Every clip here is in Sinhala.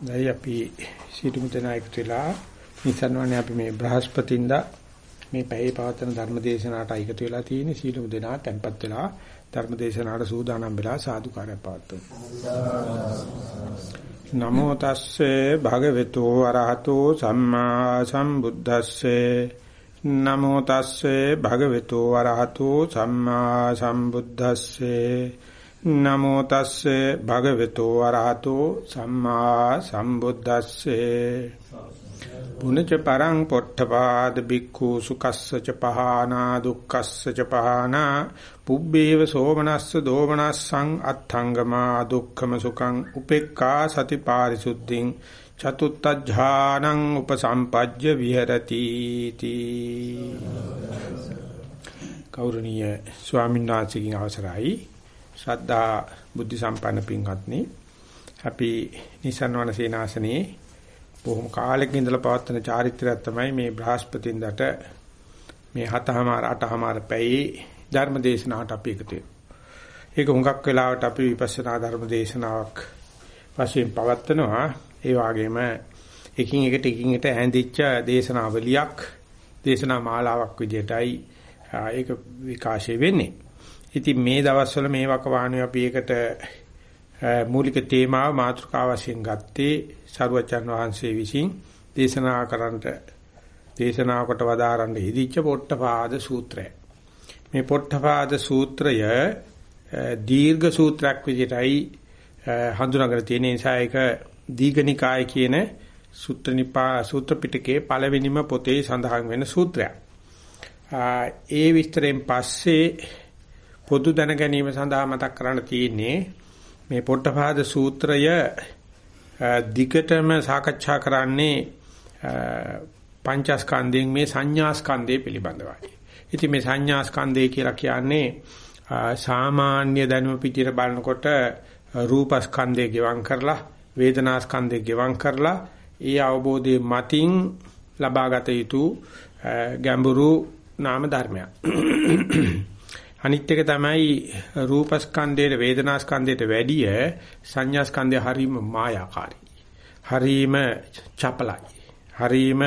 දැන් අපි සිටුමු දෙනා එකතු වෙලා නිසන්වනේ අපි මේ බ්‍රහස්පතින්දා මේ පැයේ පවත්වන ධර්මදේශනාට එකතු වෙලා තියෙන සීලමු දෙනා tempත් වෙලා ධර්මදේශනාට සූදානම් වෙලා සාදුකාරය පවත්වමු. නමෝ තස්සේ භගවතු අරහතෝ සම්මා සම්බුද්දස්සේ. නමෝ තස්සේ භගවතු අරහතෝ සම්මා සම්බුද්දස්සේ. නමෝ තස්සේ භගවතු වරහතෝ සම්මා සම්බුද්දස්සේ. පුනච පරං පොට්ඨපාද බික්ඛු සුකස්සච පහනා දුක්ඛස්සච පහනා පුබ්බේව සෝමනස්ස දෝමනස්සං අත්ථංගමා දුක්ඛම සුඛං උපෙක්ඛා සති පාරිසුද්ධින් චතුත්ථඥානං උපසම්පජ්ජ විහෙරති තී කෞරණීය ස්වාමීන් වහන්සේගෙන් අවසරයි ශ්‍රද්ධා බුද්ධ සම්පන්න පින්වත්නි අපි නිසන්වන සේනාසනේ බොහොම කාලෙක ඉඳලා පවත්වන චාරිත්‍රයක් තමයි මේ බ්‍රහස්පතින්දට මේ හතහමාර අටහමාර පැයේ ධර්ම දේශනාවට අපි එකතු ඒක හුඟක් වෙලාවට අපි විපස්සනා ධර්ම දේශනාවක් වශයෙන් පවත්වනවා. ඒ වගේම එකින් එකට එකින් එකට ඇඳිච්ච දේශනාවලියක් දේශනා මාලාවක් විදිහටයි ඒක විකාශය වෙන්නේ. ඉතින් මේ දවස්වල මේ වකවානුවේ අපි ඒකට මූලික තේමාව මාතෘකාව වශයෙන් ගත්තේ සරුවචන් වහන්සේ විසින් දේශනා කරන්නට දේශනාවකට වදාරන්න ඉදිච්ච පොට්ටපාද සූත්‍රය. මේ පොට්ටපාද සූත්‍රය දීර්ඝ සූත්‍රයක් විදිහටයි හඳුනාගෙන තියෙන නිසා ඒක දීඝනිකාය කියන සූත්‍රනිපා සූත්‍ර පිටකේ පළවෙනිම පොතේ සඳහන් වෙන සූත්‍රයක්. ඒ විස්තරයෙන් පස්සේ පොදු දැන ගැනීම සඳහා මතක් කරන්න තියෙන්නේ මේ පොට්ටපාද සූත්‍රය දිගටම සාකච්ඡා කරන්නේ පංචස්කන්ධයෙන් මේ සංඥාස්කන්ධය පිළිබඳවයි. ඉතින් මේ සංඥාස්කන්ධය කියලා කියන්නේ සාමාන්‍ය දැනුම පිටියට බලනකොට රූපස්කන්ධය ගෙවම් කරලා වේදනාස්කන්ධය ගෙවම් කරලා ඒ අවබෝධයේ මතින් ලබාගත යුතු ගැඹුරු නාම ධර්මයක්. අනිත් එක තමයි රූපස්කන්ධයේ වේදනාස්කන්ධයට වැඩිය සංඥාස්කන්ධය හරීම මායාකාරී. හරීම චපලයි. හරීම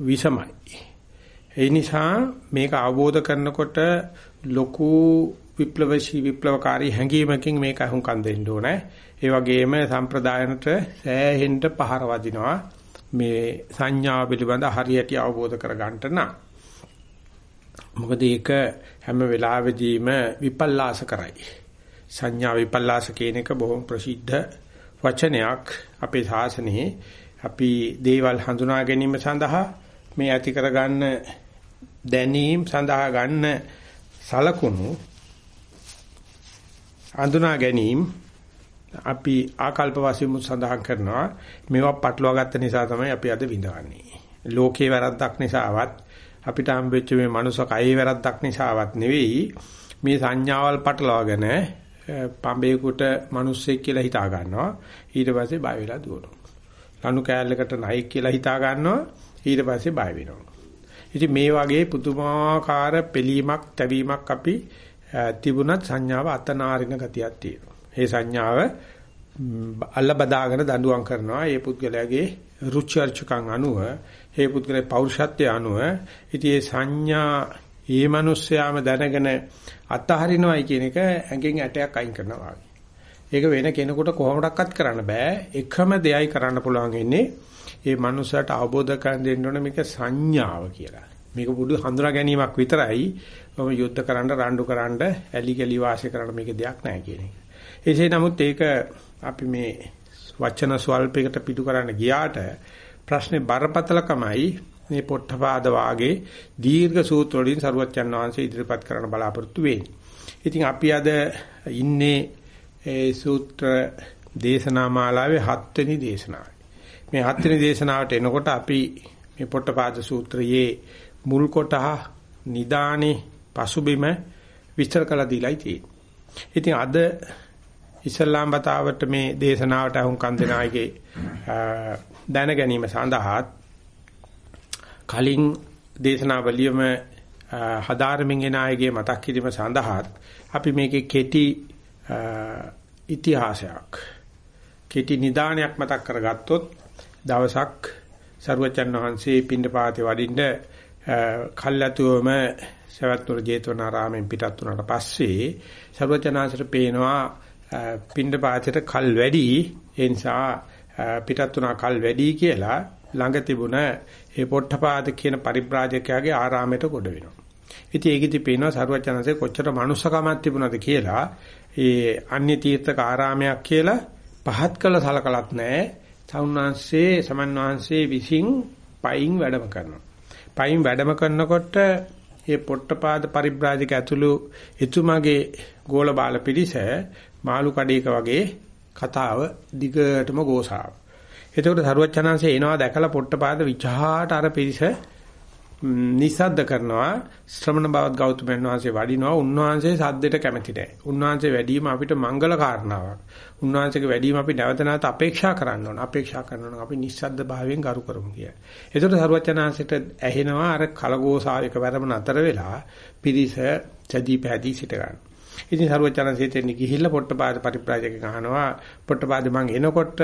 විසමයි. ඒ නිසා මේක අවබෝධ කරනකොට ලොකු විප්ලවශී විප්ලවකාරී හැඟීමකින් මේක අහුම්කම් දෙන්න ඕනේ. ඒ වගේම සම්ප්‍රදායනට සෑහෙන්න පහර වදිනවා. මේ සංඥා පිළිබඳ හරියට අවබෝධ කර ගන්නට නම් මොකද ඒක හැම වෙලාවෙදීම විපල්ලාස කරයි. සංඥා විපල්ලාස කියන එක බොහොම ප්‍රසිද්ධ වචනයක් අපේ ශාසනයේ අපි දේවල් හඳුනා ගැනීම සඳහා මේ ඇති කරගන්න දැනීම් සඳහා ගන්න සලකුණු හඳුනා ගැනීම අපි ආකල්ප වශයෙන් සඳහන් කරනවා මේවා පටලවා ගත්ත නිසා තමයි අපි අද විඳවන්නේ. ලෝකේ වැරද්දක් නිසාවත් අපිට හම්බෙච්ච මේ මනුස්ස කයේ වැරද්දක් නිසාවත් නෙවෙයි මේ සංඥාවල් පටලවාගෙන පඹේකට මිනිස්සෙක් කියලා හිතා ගන්නවා. ඊට පස්සේ බය වෙලා දුවනවා. ලනු කෑල්ලකට නයික් කියලා හිතා ගන්නවා. ඊට පස්සේ බය වෙනවා. ඉතින් මේ වගේ පුදුමාකාර පිළීමක් තැවීමක් අපි තිබුණත් සංඥාව අතනාරින ගතියක් තියෙනවා. මේ සංඥාව අල්ල බදාගෙන දඬුවම් කරනවා ඒ පුද්ගලයාගේ රුචි අරුචිකම් අනුව ඒ පුද්ගලයා පෞරුෂත්වයේ අනුව ඉතින් ඒ සංඥා ඒ මිනිස්යාම දැනගෙන අතහරිනවයි කියන එක ඇඟෙන් ඇටයක් අයින් කරනවා ඒක වෙන කෙනෙකුට කොහොමඩක්වත් කරන්න බෑ. එකම දෙයයි කරන්න පුළුවන් ඉන්නේ ඒ මනුස්සයාට අවබෝධ කරගන්න දෙන්න ඕනේ මේක සංඥාව කියලා. මේක බුදු හඳුනා ගැනීමක් විතරයි. ඔම යුද්ධ කරන්න, රණ්ඩු කරන්න, ඇලි ගලි වාසය කරන්න මේක දෙයක් නෑ කියන එක. එසේ නමුත් ඒක අපි මේ වචන ස්වල්පයකට පිටු කරන්න ගියාට ප්‍රශ්නේ බරපතලකමයි මේ පොට්ටපාද වාගේ දීර්ඝ සූත්‍ර වලින් සරුවච්චන් වහන්සේ ඉදිරිපත් කරන්න බලාපොරොත්තු වෙන්නේ. ඉතින් අපි අද ඉන්නේ ඒ සූත්‍ර දේශනා මාලාවේ 7 වෙනි දේශනාවයි. මේ 7 වෙනි දේශනාවට එනකොට අපි මේ පොට්ටපාද සූත්‍රයේ මුල් කොටහ නිදානේ පසුබිම විස්තර කළ දීලායි තියෙන්නේ. ඉතින් අද ඉස්ලාම් බතාවට මේ දේශනාවට අහුම්කම් දෙන අයගේ දැන ගැනීම සඳහා කලින් දේශනාවලියම හදාරමින් එන අයගේ මතක් කිරීම සඳහා අපි මේකේ කෙටි ඉතිහාසයක් කෙටි නිදානයක් මතක් කරගත්තොත් දවසක් සරුවචන් වහන්සේ පින්ඩපාතේ වඩින්න කල්ැතුවම සවැත්නුර ජේතවනාරාමෙන් පිටත් වුණාට පස්සේ සරුවචනාංශට පේනවා පින්ඩපාතේට කල් වැඩි ඒ නිසා පිටත් වුණා කල් වැඩි කියලා ළඟ තිබුණ ඒ පොට්ටපාද කියන පරිබ්‍රාජකයාගේ ආරාමයට කොට වෙනවා. ඉතින් ඒකෙදි පේනවා සරුවචනanse කොච්චර මනුස්සකමක් තිබුණාද කියලා ඒ අන්‍ය තීර්ථක ආරාමයක් කියලා පහත් කළ සලකලත් නැහැ. සවුන්වහන්සේ සමන්වහන්සේ විසින් පයින් වැඩම කරනවා. පයින් වැඩම කරනකොට මේ පොට්ටපාද පරිබ්‍රාජක ඇතුළු එතුමාගේ ගෝල බාල පිළිස මාළු කඩේක වගේ කතාව දිගටම ගෝසාව. එතකොට සරුවචනංශේ එනවා දැකලා පොට්ටපාද විචාට අර පිළිස නිසද්ද කරනවා ශ්‍රමණ බවත් ගෞතමයන් වහන්සේ වඩිනවා උන්වහන්සේ සද්දෙට කැමති නැහැ. උන්වහන්සේ වැඩිම අපිට මංගල කාරණාවක්. උන්වහන්සේගේ වැඩිම අපි නැවත නැවත අපේක්ෂා කරන්න ඕන. අපේක්ෂා කරනවා අපි නිස්සද්ද භාවයෙන් ගරු කරමු කිය. ඒතකොට සරුවචනාංශයට ඇහෙනවා අර කලගෝසාව එකවරම නතර වෙලා පිරිස සැදී පැදී සිට ගන්න. ඉතින් සරුවචනන්සේ තෙන්නේ ගිහිල්ලා පොට්ටපාද පරිප්‍රාජකෙන් අහනවා පොට්ටපාද මං එනකොට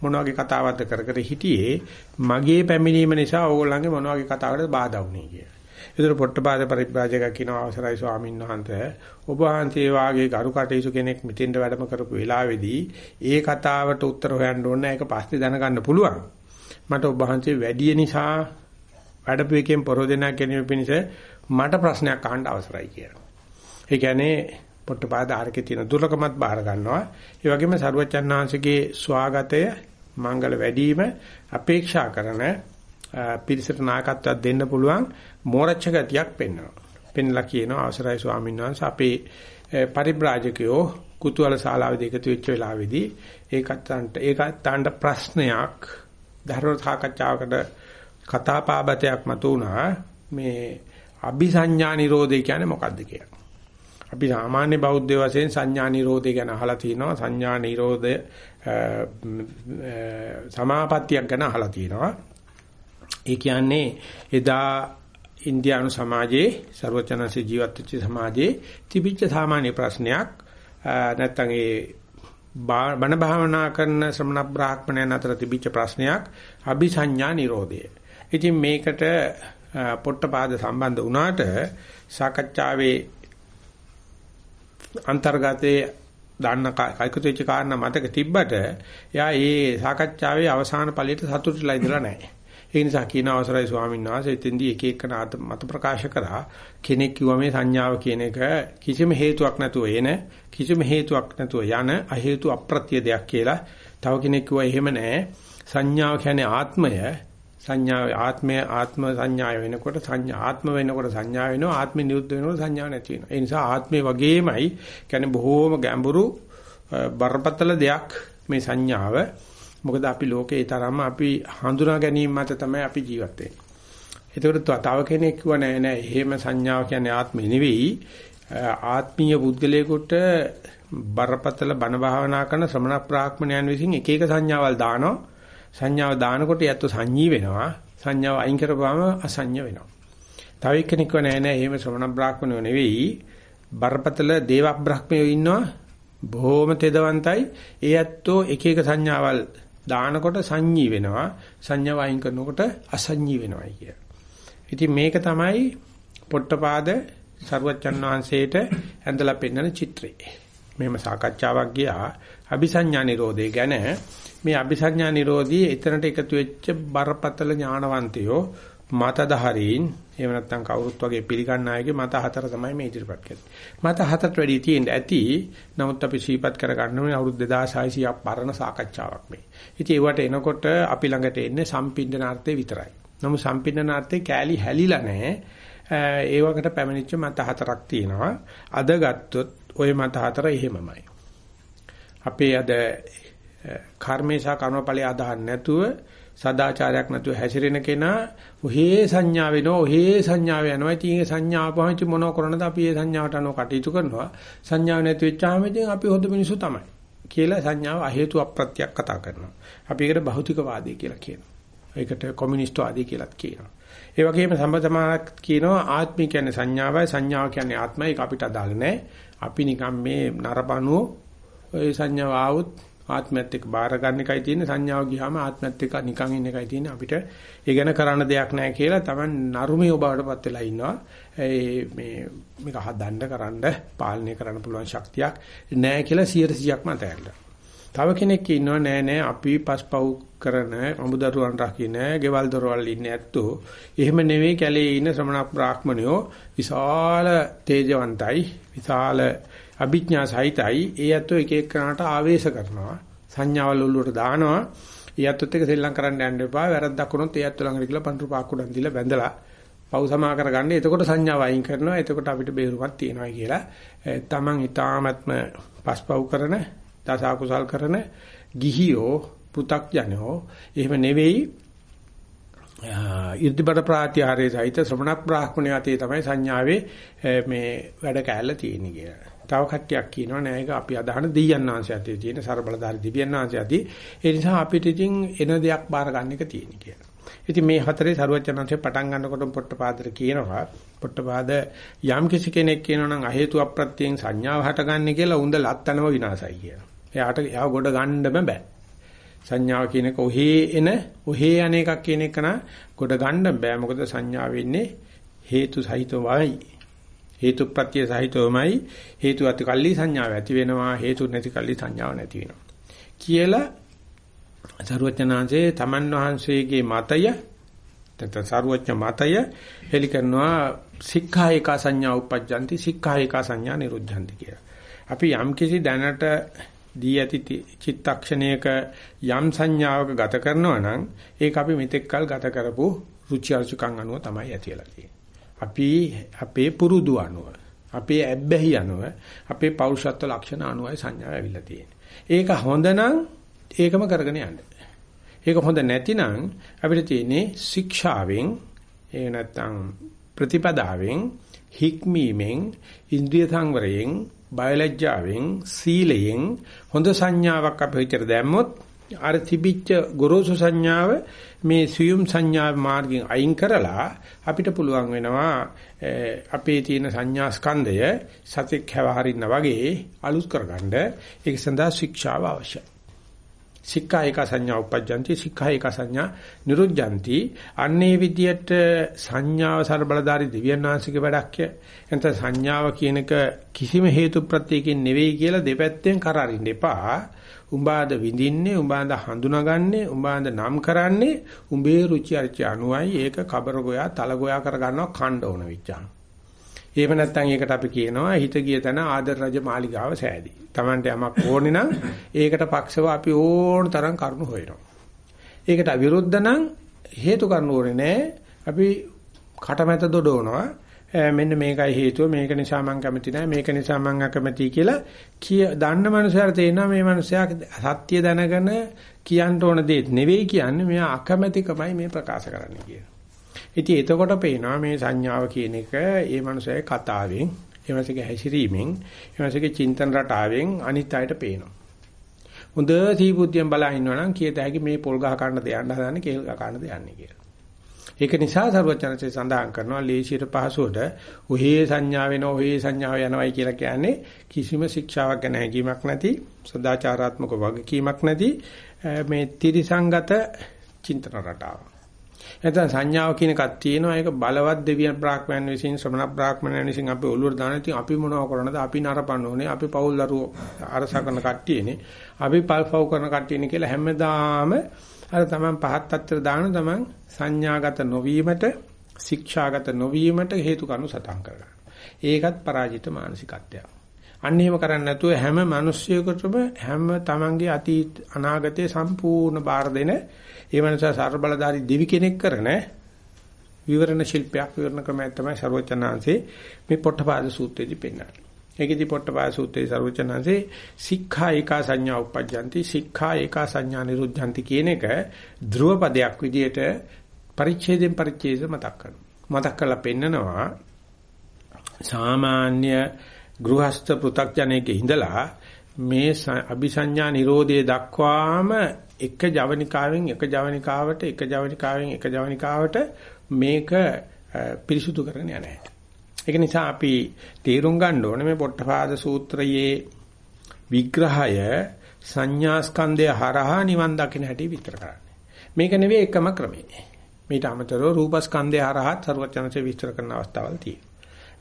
මොන වගේ කතාවක්ද කර කර හිටියේ මගේ පැමිණීම නිසා ඕගොල්ලන්ගේ මොන වගේ කතාවකටද බාධා වුනේ කියලා. ඒතර පොට්ටපාද පරිප්‍රාජක කියන අවසරයි ස්වාමීන් වහන්සේ ඔබ වහන්සේ වාගේ ගරු කටයුතු කෙනෙක් මෙතෙන්ට වැඩම කරපු වෙලාවේදී ඒ කතාවට උත්තර හොයන්න ඕනේ ඒක පස්සේ දැනගන්න පුළුවන්. මට ඔබ වහන්සේ වැඩි නිසා වැඩපු එකෙන් පරෝදෙනා ගැනීම පිණිස මට ප්‍රශ්නයක් අහන්න අවසරයි කියලා. ඒ කියන්නේ පොට්ටපාද ආරකේ තියෙන දුර්ලභමත් බාර ගන්නවා. ඒ වගේම සරුවචන්නාංශගේ ස්වාගතය මංගල වැඩිම අපේක්ෂා කරන පිරිසට නායකත්වයක් දෙන්න පුළුවන් මෝරච්ච ගතියක් පෙන්වනවා. පෙන්ලා කියනවා අවසරයි ස්වාමීන් වහන්සේ අපේ පරිබ්‍රාජකයෝ කුතුහල ශාලාවේදී එකතු වෙච්ච වෙලාවේදී ඒකත්තන්ට ඒකත්තන්ට ප්‍රශ්නයක් ධර්ම සාකච්ඡාවකට කතාපාබතයක් මතුණා මේ අபிසඤ්ඤා නිරෝධය කියන්නේ මොකක්ද කියලා. අපි සාමාන්‍ය බෞද්ධ වශයෙන් සංඥා නිරෝධය ගැන අහලා තියෙනවා. සංඥා නිරෝධය සමාපත්තියක් ගැන අහලා තියෙනවා. ඒ කියන්නේ එදා ඉන්දියානු සමාජයේ ਸਰවචනසේ ජීවත් වෙච්ච සමාජයේ තිබිච්ච සාමාන්‍ය ප්‍රශ්නයක් නැත්නම් ඒ බණ භාවනා කරන ශ්‍රමණ බ්‍රාහ්මණයන් අතර තිබිච්ච ප්‍රශ්නයක් අபிසඤ්ඤා නිරෝධය. ඉතින් මේකට පොට්ටපාද සම්බන්ධ වුණාට සාකච්ඡාවේ අන්තර්ගතයේ දාන්න කල්කතු වෙච්ච කාරණා මතක තිබ්බට එයා ඒ සාකච්ඡාවේ අවසාන ඵලයට සතුටුලා ඉඳලා නැහැ. ඒ නිසා කියන අවසරයි ස්වාමීන් වහන්සේ එතෙන්දී එක එක මත ප්‍රකාශ කරා කෙනෙක් කිව්වා මේ සංඥාව කියන එක කිසිම හේතුවක් නැතුව එන කිසිම හේතුවක් නැතුව යන අ හේතු අප්‍රත්‍ය දෙයක් කියලා. තව කෙනෙක් කිව්වා එහෙම නැහැ. සංඥාව කියන්නේ ආත්මය සංඥා ආත්මය ආත්ම සංඥාය වෙනකොට සංඥා ආත්ම වෙනකොට සංඥා වෙනවා ආත්මෙ නිරුද්ධ වෙනකොට සංඥා නැති වෙනවා. ඒ නිසා ආත්මේ වගේමයි. කියන්නේ බොහෝම ගැඹුරු බරපතල දෙයක් මේ සංඥාව. මොකද අපි ලෝකේ තරම්ම අපි හඳුනා ගැනීම මත තමයි අපි ජීවත් වෙන්නේ. ඒකට තව කෙනෙක් කිව්ව නෑ නෑ එහෙම සංඥාව කියන්නේ ආත්මෙ නෙවෙයි. ආත්මීය පුද්ගලයෙකුට බරපතල බණ භාවනා කරන ශ්‍රමණ ප්‍රාඥයන් විසින් එක එක සංඥාවල් දානවා. සංඥාව දානකොට යැත්තු සංඤී වෙනවා. සංඥාව අයින් කරපුවාම අසංඤ වෙනවා. තව එක්කෙනෙක් නෑ නෑ එහෙම ශ්‍රමණ බ්‍රාහ්මණයෝ නෙවෙයි. බරපතල දේව බ්‍රහ්මයෝ ඉන්නවා. බොහොම තෙදවන්තයි. ඒ ඇත්තෝ එක එක සංඥාවල් දානකොට සංඤී වෙනවා. සංඥාව අයින් කරනකොට අසංඤී වෙනවා කිය. ඉතින් මේක තමයි පොට්ටපාද සර්වචන් වහන්සේට ඇඳලා පෙන්වන චිත්‍රය. මෙහෙම සාකච්ඡාවක් ගියා අபிසඤ්ඤා නිරෝධය ගැන මේ අභිසඤ්ඤා නිරෝධී එතනට එකතු වෙච්ච බරපතල ඥානවන්තයෝ මතධාරීන් එහෙම නැත්නම් කවුරුත් වගේ පිළිගන්න අයගේ මත හතර තමයි මේ ඉදිරිපත් කරන්නේ. මත හතරට වැඩි තියෙන්න ඇති. නමුත් අපි සීපත් කර ගන්න ඕනේ අවුරුදු 2600ක් පරණ සාකච්ඡාවක් මේ. ඉතින් ඒවට එනකොට අපි ළඟට එන්නේ සම්පින්දනාර්ථේ විතරයි. නමුත් සම්පින්දනාර්ථේ කෑලි හැලිලා නැහැ. ඒ වකට පැමිණිච්ච මත හතරක් තියෙනවා. අද ගත්තොත් ওই මත හතර එහෙමමයි. අපේ අද කර්මේශා කර්මඵලයේ අදහන් නැතුව සදාචාරයක් නැතුව හැසිරෙන කෙනා ඔහේ සංඥා වෙනවා ඔහේ සංඥාව යනවා. ඉතින් ඒ සංඥාව පහංචි මොනව කරනද අපි ඒ සංඥාවට අනුව කටයුතු කරනවා. සංඥාව නැති වෙච්චාම ඉතින් අපි හොඳ මිනිසු තමයි කියලා සංඥාව අ හේතු අප්‍රත්‍යක් කතා කරනවා. අපි ඒකට භෞතිකවාදී කියලා කියනවා. ඒකට කොමියුනිස්ට් වාදී කියලාත් කියනවා. ඒ වගේම සම්බතමානක් කියනවා ආත්මය කියන්නේ සංඥාවයි සංඥාව කියන්නේ ආත්මයි. ඒක අපිට අදාළ නැහැ අපි නිකන් මේ නරපණුව ඒ සංඥාව ආවොත් ආත්මයත් එක්ක බාර ගන්න එකයි තියෙන්නේ. සංඥාව ගියාම ආත්මයත් එක්ක නිකන් ඉන්න එකයි තියෙන්නේ. අපිට ඒ ගැන කරන්න දෙයක් නැහැ කියලා Taman නරුමේ ඔබවටපත් වෙලා ඉන්නවා. ඒ මේ මේක හදන්න කරන්න පාලනය කරන්න පුළුවන් ශක්තියක් නැහැ කියලා 100%ක්ම අතහැරලා තව කෙනෙක් ඉන්නවා නෑ නෑ අපි පස්පව් කරන අමුදරුවන් රකින්න ගෙවල් දොරවල් ඉන්නේ ඇත්තෝ. එහෙම නෙවෙයි කැලේ ඉන්න ශ්‍රමණ බ්‍රාහ්මණයෝ. විශාල තේජවන්තයි. විශාල අභිඥා සහිතයි. ඒ ඇත්තෝ එක එක්කනට ආවේශ කරනවා. සංඥාවල් ඔල්ලුවට දානවා. ඒ ඇත්තොත් එක සෙල්ලම් කරන්න යන්න එපා. වැරද්දක් වුණොත් ඒ ඇත්තෝ ළඟට ගිහලා පන්රු පාක් උඩන් දීලා බැඳලා පව් සමා කරගන්න. එතකොට සංඥාව අයින් කරනවා. එතකොට අපිට බේරුමක් තියෙනවා කියලා. තමන් ඊ타මත්ම පස්පව් කරන දසකුසල් කරන ගිහියෝ පෘ탁ජනෝ. එහෙම නෙවෙයි. ඉර්ධිබඩ ප්‍රාත්‍යාරයේ සහිත ශ්‍රමණ බ්‍රාහ්මණය අතේ තමයි සංඥාවේ මේ වැඩ කැලල තියෙන්නේ කියලා. තව කට්ටියක් කියනවා නෑ ඒක අපි අදහන දෙයයන් ආංශයතේ තියෙන ਸਰබලධාරී දිව්‍යයන් ආංශයතී ඒ නිසා අපිට ඉතින් එන දෙයක් බාර ගන්න එක තියෙන කියලා. ඉතින් මේ හතරේ ਸਰුවචනංශේ පටන් ගන්නකොට පොට්ටපාදර කියනවා පොට්ටපාද යම් කිසි කෙනෙක් කියනවා නම් අහේතු අප්‍රත්‍යයෙන් සංඥාව හටගන්නේ කියලා උඳ ලත්තනම විනාසයි කියලා. එයාට එයා ගොඩ ගන්නම බෑ. සංඥාව කියන එක ඔහේ එන ඔහේ අනේකක් කියන එක නා ගොඩ ගන්න බෑ මොකද සංඥාව වෙන්නේ හේතු සහිතවයි හේතු ප්‍රත්‍ය සහිතවමයි හේතු ඇති කල්ලි සංඥාව ඇති වෙනවා හේතු නැති කල්ලි සංඥාව නැති වෙනවා කියලා සරුවචනාංශේ තමන් වහන්සේගේ මතය නැත්නම් සරුවචන මතය හෙලි කරනවා සික්ඛා එක සංඥා උපජ්ජಂತಿ සික්ඛා එක සංඥා නිරුද්ධಂತಿ කියලා. අපි යම් කිසි දැනට දී ඇති චිත්තක්ෂණයක යම් සංඥාවක ගත කරනවා නම් ඒක අපි මෙතෙක්කල් ගත කරපු රුචි අරුචිකම් අනුව තමයි ඇතිලා තියෙන්නේ. අපි අපේ පුරුදු අනුව අපේ ඇබ්බැහි අනුව අපේ පෞරුෂත්ව ලක්ෂණ අනුවයි සංඥාව ඇවිල්ලා තියෙන්නේ. ඒක හොඳ නම් ඒකම කරගෙන යන්න. ඒක හොඳ නැතිනම් අපිට තියෙන්නේ ශික්ෂාවෙන් ඒ නැත්තම් ප්‍රතිපදාවෙන් හික්මීමෙන් ඉන්ද්‍රිය සංවරයෙන් බයලජ්ජාවෙන් සීලයෙන් හොඳ සංඥාවක් අපේ හිතට දැම්මොත් අර තිබිච්ච ගොරෝසු සංඥාව මේ සියුම් සංඥා මාර්ගෙන් අයින් කරලා අපිට පුළුවන් වෙනවා අපේ තියෙන සංඥා ස්කන්ධය සතික් හැවහරින්න වගේ අලුත් කරගන්න. ඒක සඳහා ශික්ෂාව අවශ්‍යයි. සික්ඛා එක සංඥා උපජ්ජන්ති සික්ඛා එක සංඥා නිරුද්ධන්ති අන්නේ විදියට සංඥාව ਸਰබලධාරී දිව්‍යන් වහන්සේගේ වැඩක්ය. එතන සංඥාව කියනක කිසිම හේතු ප්‍රත්‍යයකින් නෙවෙයි කියලා දෙපැත්තෙන් කරරින්න එපා. උඹාද විඳින්නේ උඹාද හඳුනාගන්නේ උඹාද නම් කරන්නේ උඹේ රුචි අරුචි අනුවයි ඒක කබර ගෝයා තල ගෝයා කර ගන්නවා ඛණ්ඩ ඕන විචාන. එහෙම නැත්නම් ඒකට අපි කියනවා හිත ගිය තැන ආදර රජ මාලිගාව සෑදී. Tamante යමක් ඕනේ නම් ඒකට පක්ෂව අපි ඕන තරම් කරුණු හොයනවා. ඒකට විරුද්ධ නම් හේතු කරුණු ඕනේ නැහැ. අපි කටමැත දොඩවනවා. මෙන්න මේකයි හේතුව මේක නිසා මම කැමති නැහැ මේක නිසා මම අකමැති කියලා කිය දන්න මනුස්සයර තේනවා මේ මනුස්සයා සත්‍ය දැනගෙන කියන්න ඕන දේ නෙවෙයි කියන්නේ මෙයා අකමැතිකමයි මේ ප්‍රකාශ කරන්නේ කියලා. ඉතින් එතකොට පේනවා මේ සංඥාව කියන එක ඒ මනුස්සයාගේ කතාවෙන් ඒ මනුස්සයාගේ හැසිරීමෙන් ඒ මනුස්සයාගේ චින්තන රටාවෙන් අනිත් අයට පේනවා. හොඳ සීබුද්ධියෙන් බලා ඉන්නවා නම් කියත හැකි මේ පොල් ගහ ගන්න දෙයන්න හදන්නේ කේල් ගහ ගන්න දෙයන්නේ කියලා. ඒක නිසා සර්වචනසේ සඳහන් කරනවා ලේසියට පහසුවට ඔහේ සංඥා වෙනවා ඔහේ සංඥාව යනවායි කියලා කියන්නේ කිසිම ශික්ෂාවක් ගැන හැඟීමක් නැති සදාචාරාත්මක වගකීමක් නැති මේ ත්‍රිසංගත චින්තන රටාව. නැත්නම් සංඥාව කියන එකක් තියෙනවා. ඒක බලවත් දෙවියන් බ්‍රාහ්මණයන් විසින් ශ්‍රමණ බ්‍රාහ්මණයන් විසින් අපි ඔළුවට දාන ඉතින් අපි මොනව කරනද? අපි නරපන්න ඕනේ. අපි පෞල් දරුවෝ අරස කරන කට්ටියනේ. අපි පල්පව් කරන කට්ටියනේ කියලා හැමදාම අර තමන් පහත් අත්තර දාන තමන් සංඥාගත නොවීමට ශික්ෂාගත නොවීමට හේතු කණු සටහන් කරගන්න. ඒකත් පරාජිත මානසිකත්වයක්. අන්න එහෙම කරන්නේ නැතුව හැම මිනිසියෙකුටම හැම තමන්ගේ අතීත අනාගතේ සම්පූර්ණ බාර දෙන ඒ මනසා ਸਰබලධාරී දිවි කෙනෙක් කරන විවරණ ශිල්පයක් විවරණ ක්‍රමයක් තමයි ਸਰවචනාංශේ මේ පොට්ටපාද සූත්‍රයේදී පෙන්වන්නේ. ඒකෙදි පොට්ටපාය සූත්‍රයේ සර්වචනanse සික්ඛා ඒකා සංඥා උපජ්ජಂತಿ සික්ඛා ඒකා සංඥා නිරුද්ධಂತಿ කියන එක ධ්‍රුව පදයක් විදිහට පරිච්ඡේදයෙන් පරිච්ඡේද මතක් කරනවා. මතක් කරලා පෙන්නනවා සාමාන්‍ය ගෘහස්ත පෘ탁ජනයේ ඉඳලා මේ අபிසඤ්ඤා නිරෝධයේ දක්වාම එක ජවනිකාවෙන් එක ජවනිකාවට එක ජවනිකාවෙන් එක ජවනිකාවට මේක පිරිසුදු කරන්න යන්නේ. ඒක නිසා අපි තේරුම් ගන්න ඕනේ මේ පොට්ටපාද සූත්‍රයේ විග්‍රහය සංඥා ස්කන්ධය හරහා නිවන් දකින්න හැටි විතර කරන්නේ. මේක නෙවෙයි එකම ක්‍රමය. මේට අමතරව රූප ස්කන්ධය හරහා සරුවචනසේ විස්තර කරන අවස්ථාවල් තියෙනවා.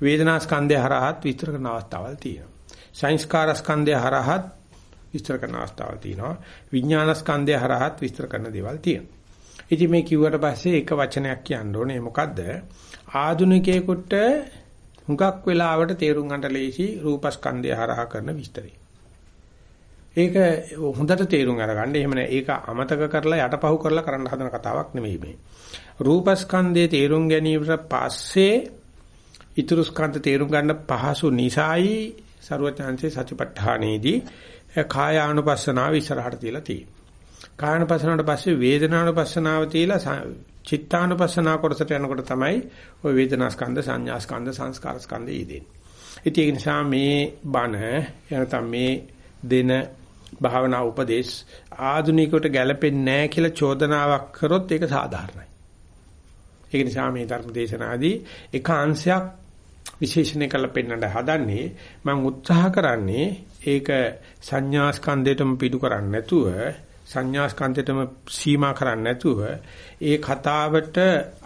වේදනා ස්කන්ධය හරහාත් විස්තර කරන අවස්ථාවල් තියෙනවා. සංස්කාර ස්කන්ධය හරහාත් විස්තර කරන අවස්ථාවල් තියෙනවා. විඥාන ස්කන්ධය හරහාත් විස්තර කරන දේවල් තියෙනවා. ඉතින් මේ කිව්වට පස්සේ එක වචනයක් කියන්න ඕනේ මොකද්ද? ආධුනිකයෙකුට හුඟක් වෙලාවට තේරුම් ගන්න ලේසි රූපස්කන්ධය හරහා කරන විස්තරය. ඒක හොඳට තේරුම් අරගන්න. එහෙම නෑ ඒක අමතක කරලා යටපහුව කරලා කරන්න හදන කතාවක් නෙමෙයි මේ. රූපස්කන්ධයේ තේරුම් ගැනීමට පස්සේ ඊතුරු ස්කන්ධ තේරුම් ගන්න පහසු නිසායි ਸਰවඥාන්සේ සතිපට්ඨානයේදී කායානුපස්සනාව ඉස්සරහට තියලා තියෙනවා. කායනුපස්සනාවට පස්සේ වේදනානුපස්සනාව තියලා චිත්තානුපස්සනාව කොටසට යනකොට තමයි ওই වේදනාස්කන්ධ සංඥාස්කන්ධ සංස්කාරස්කන්ධ ඊදෙන්නේ. ඉතින් ඒ නිසා මේ බණ එනතම් මේ දෙන භාවනා උපදේශ ආධුනිකයට ගැලපෙන්නේ නැහැ කියලා චෝදනාවක් කරොත් ඒක සාධාරණයි. ඒක නිසා මේ ධර්ම දේශනාදී එක අංශයක් විශේෂණය කරලා පෙන්වන්න හදන්නේ මම උත්සාහ කරන්නේ ඒක සංඥා ස්කන්ධයටම පිටු කරන්නේ නැතුව සංඥා ස්කන්ධයටම සීමා කරන්නේ නැතුව ඒ කතාවට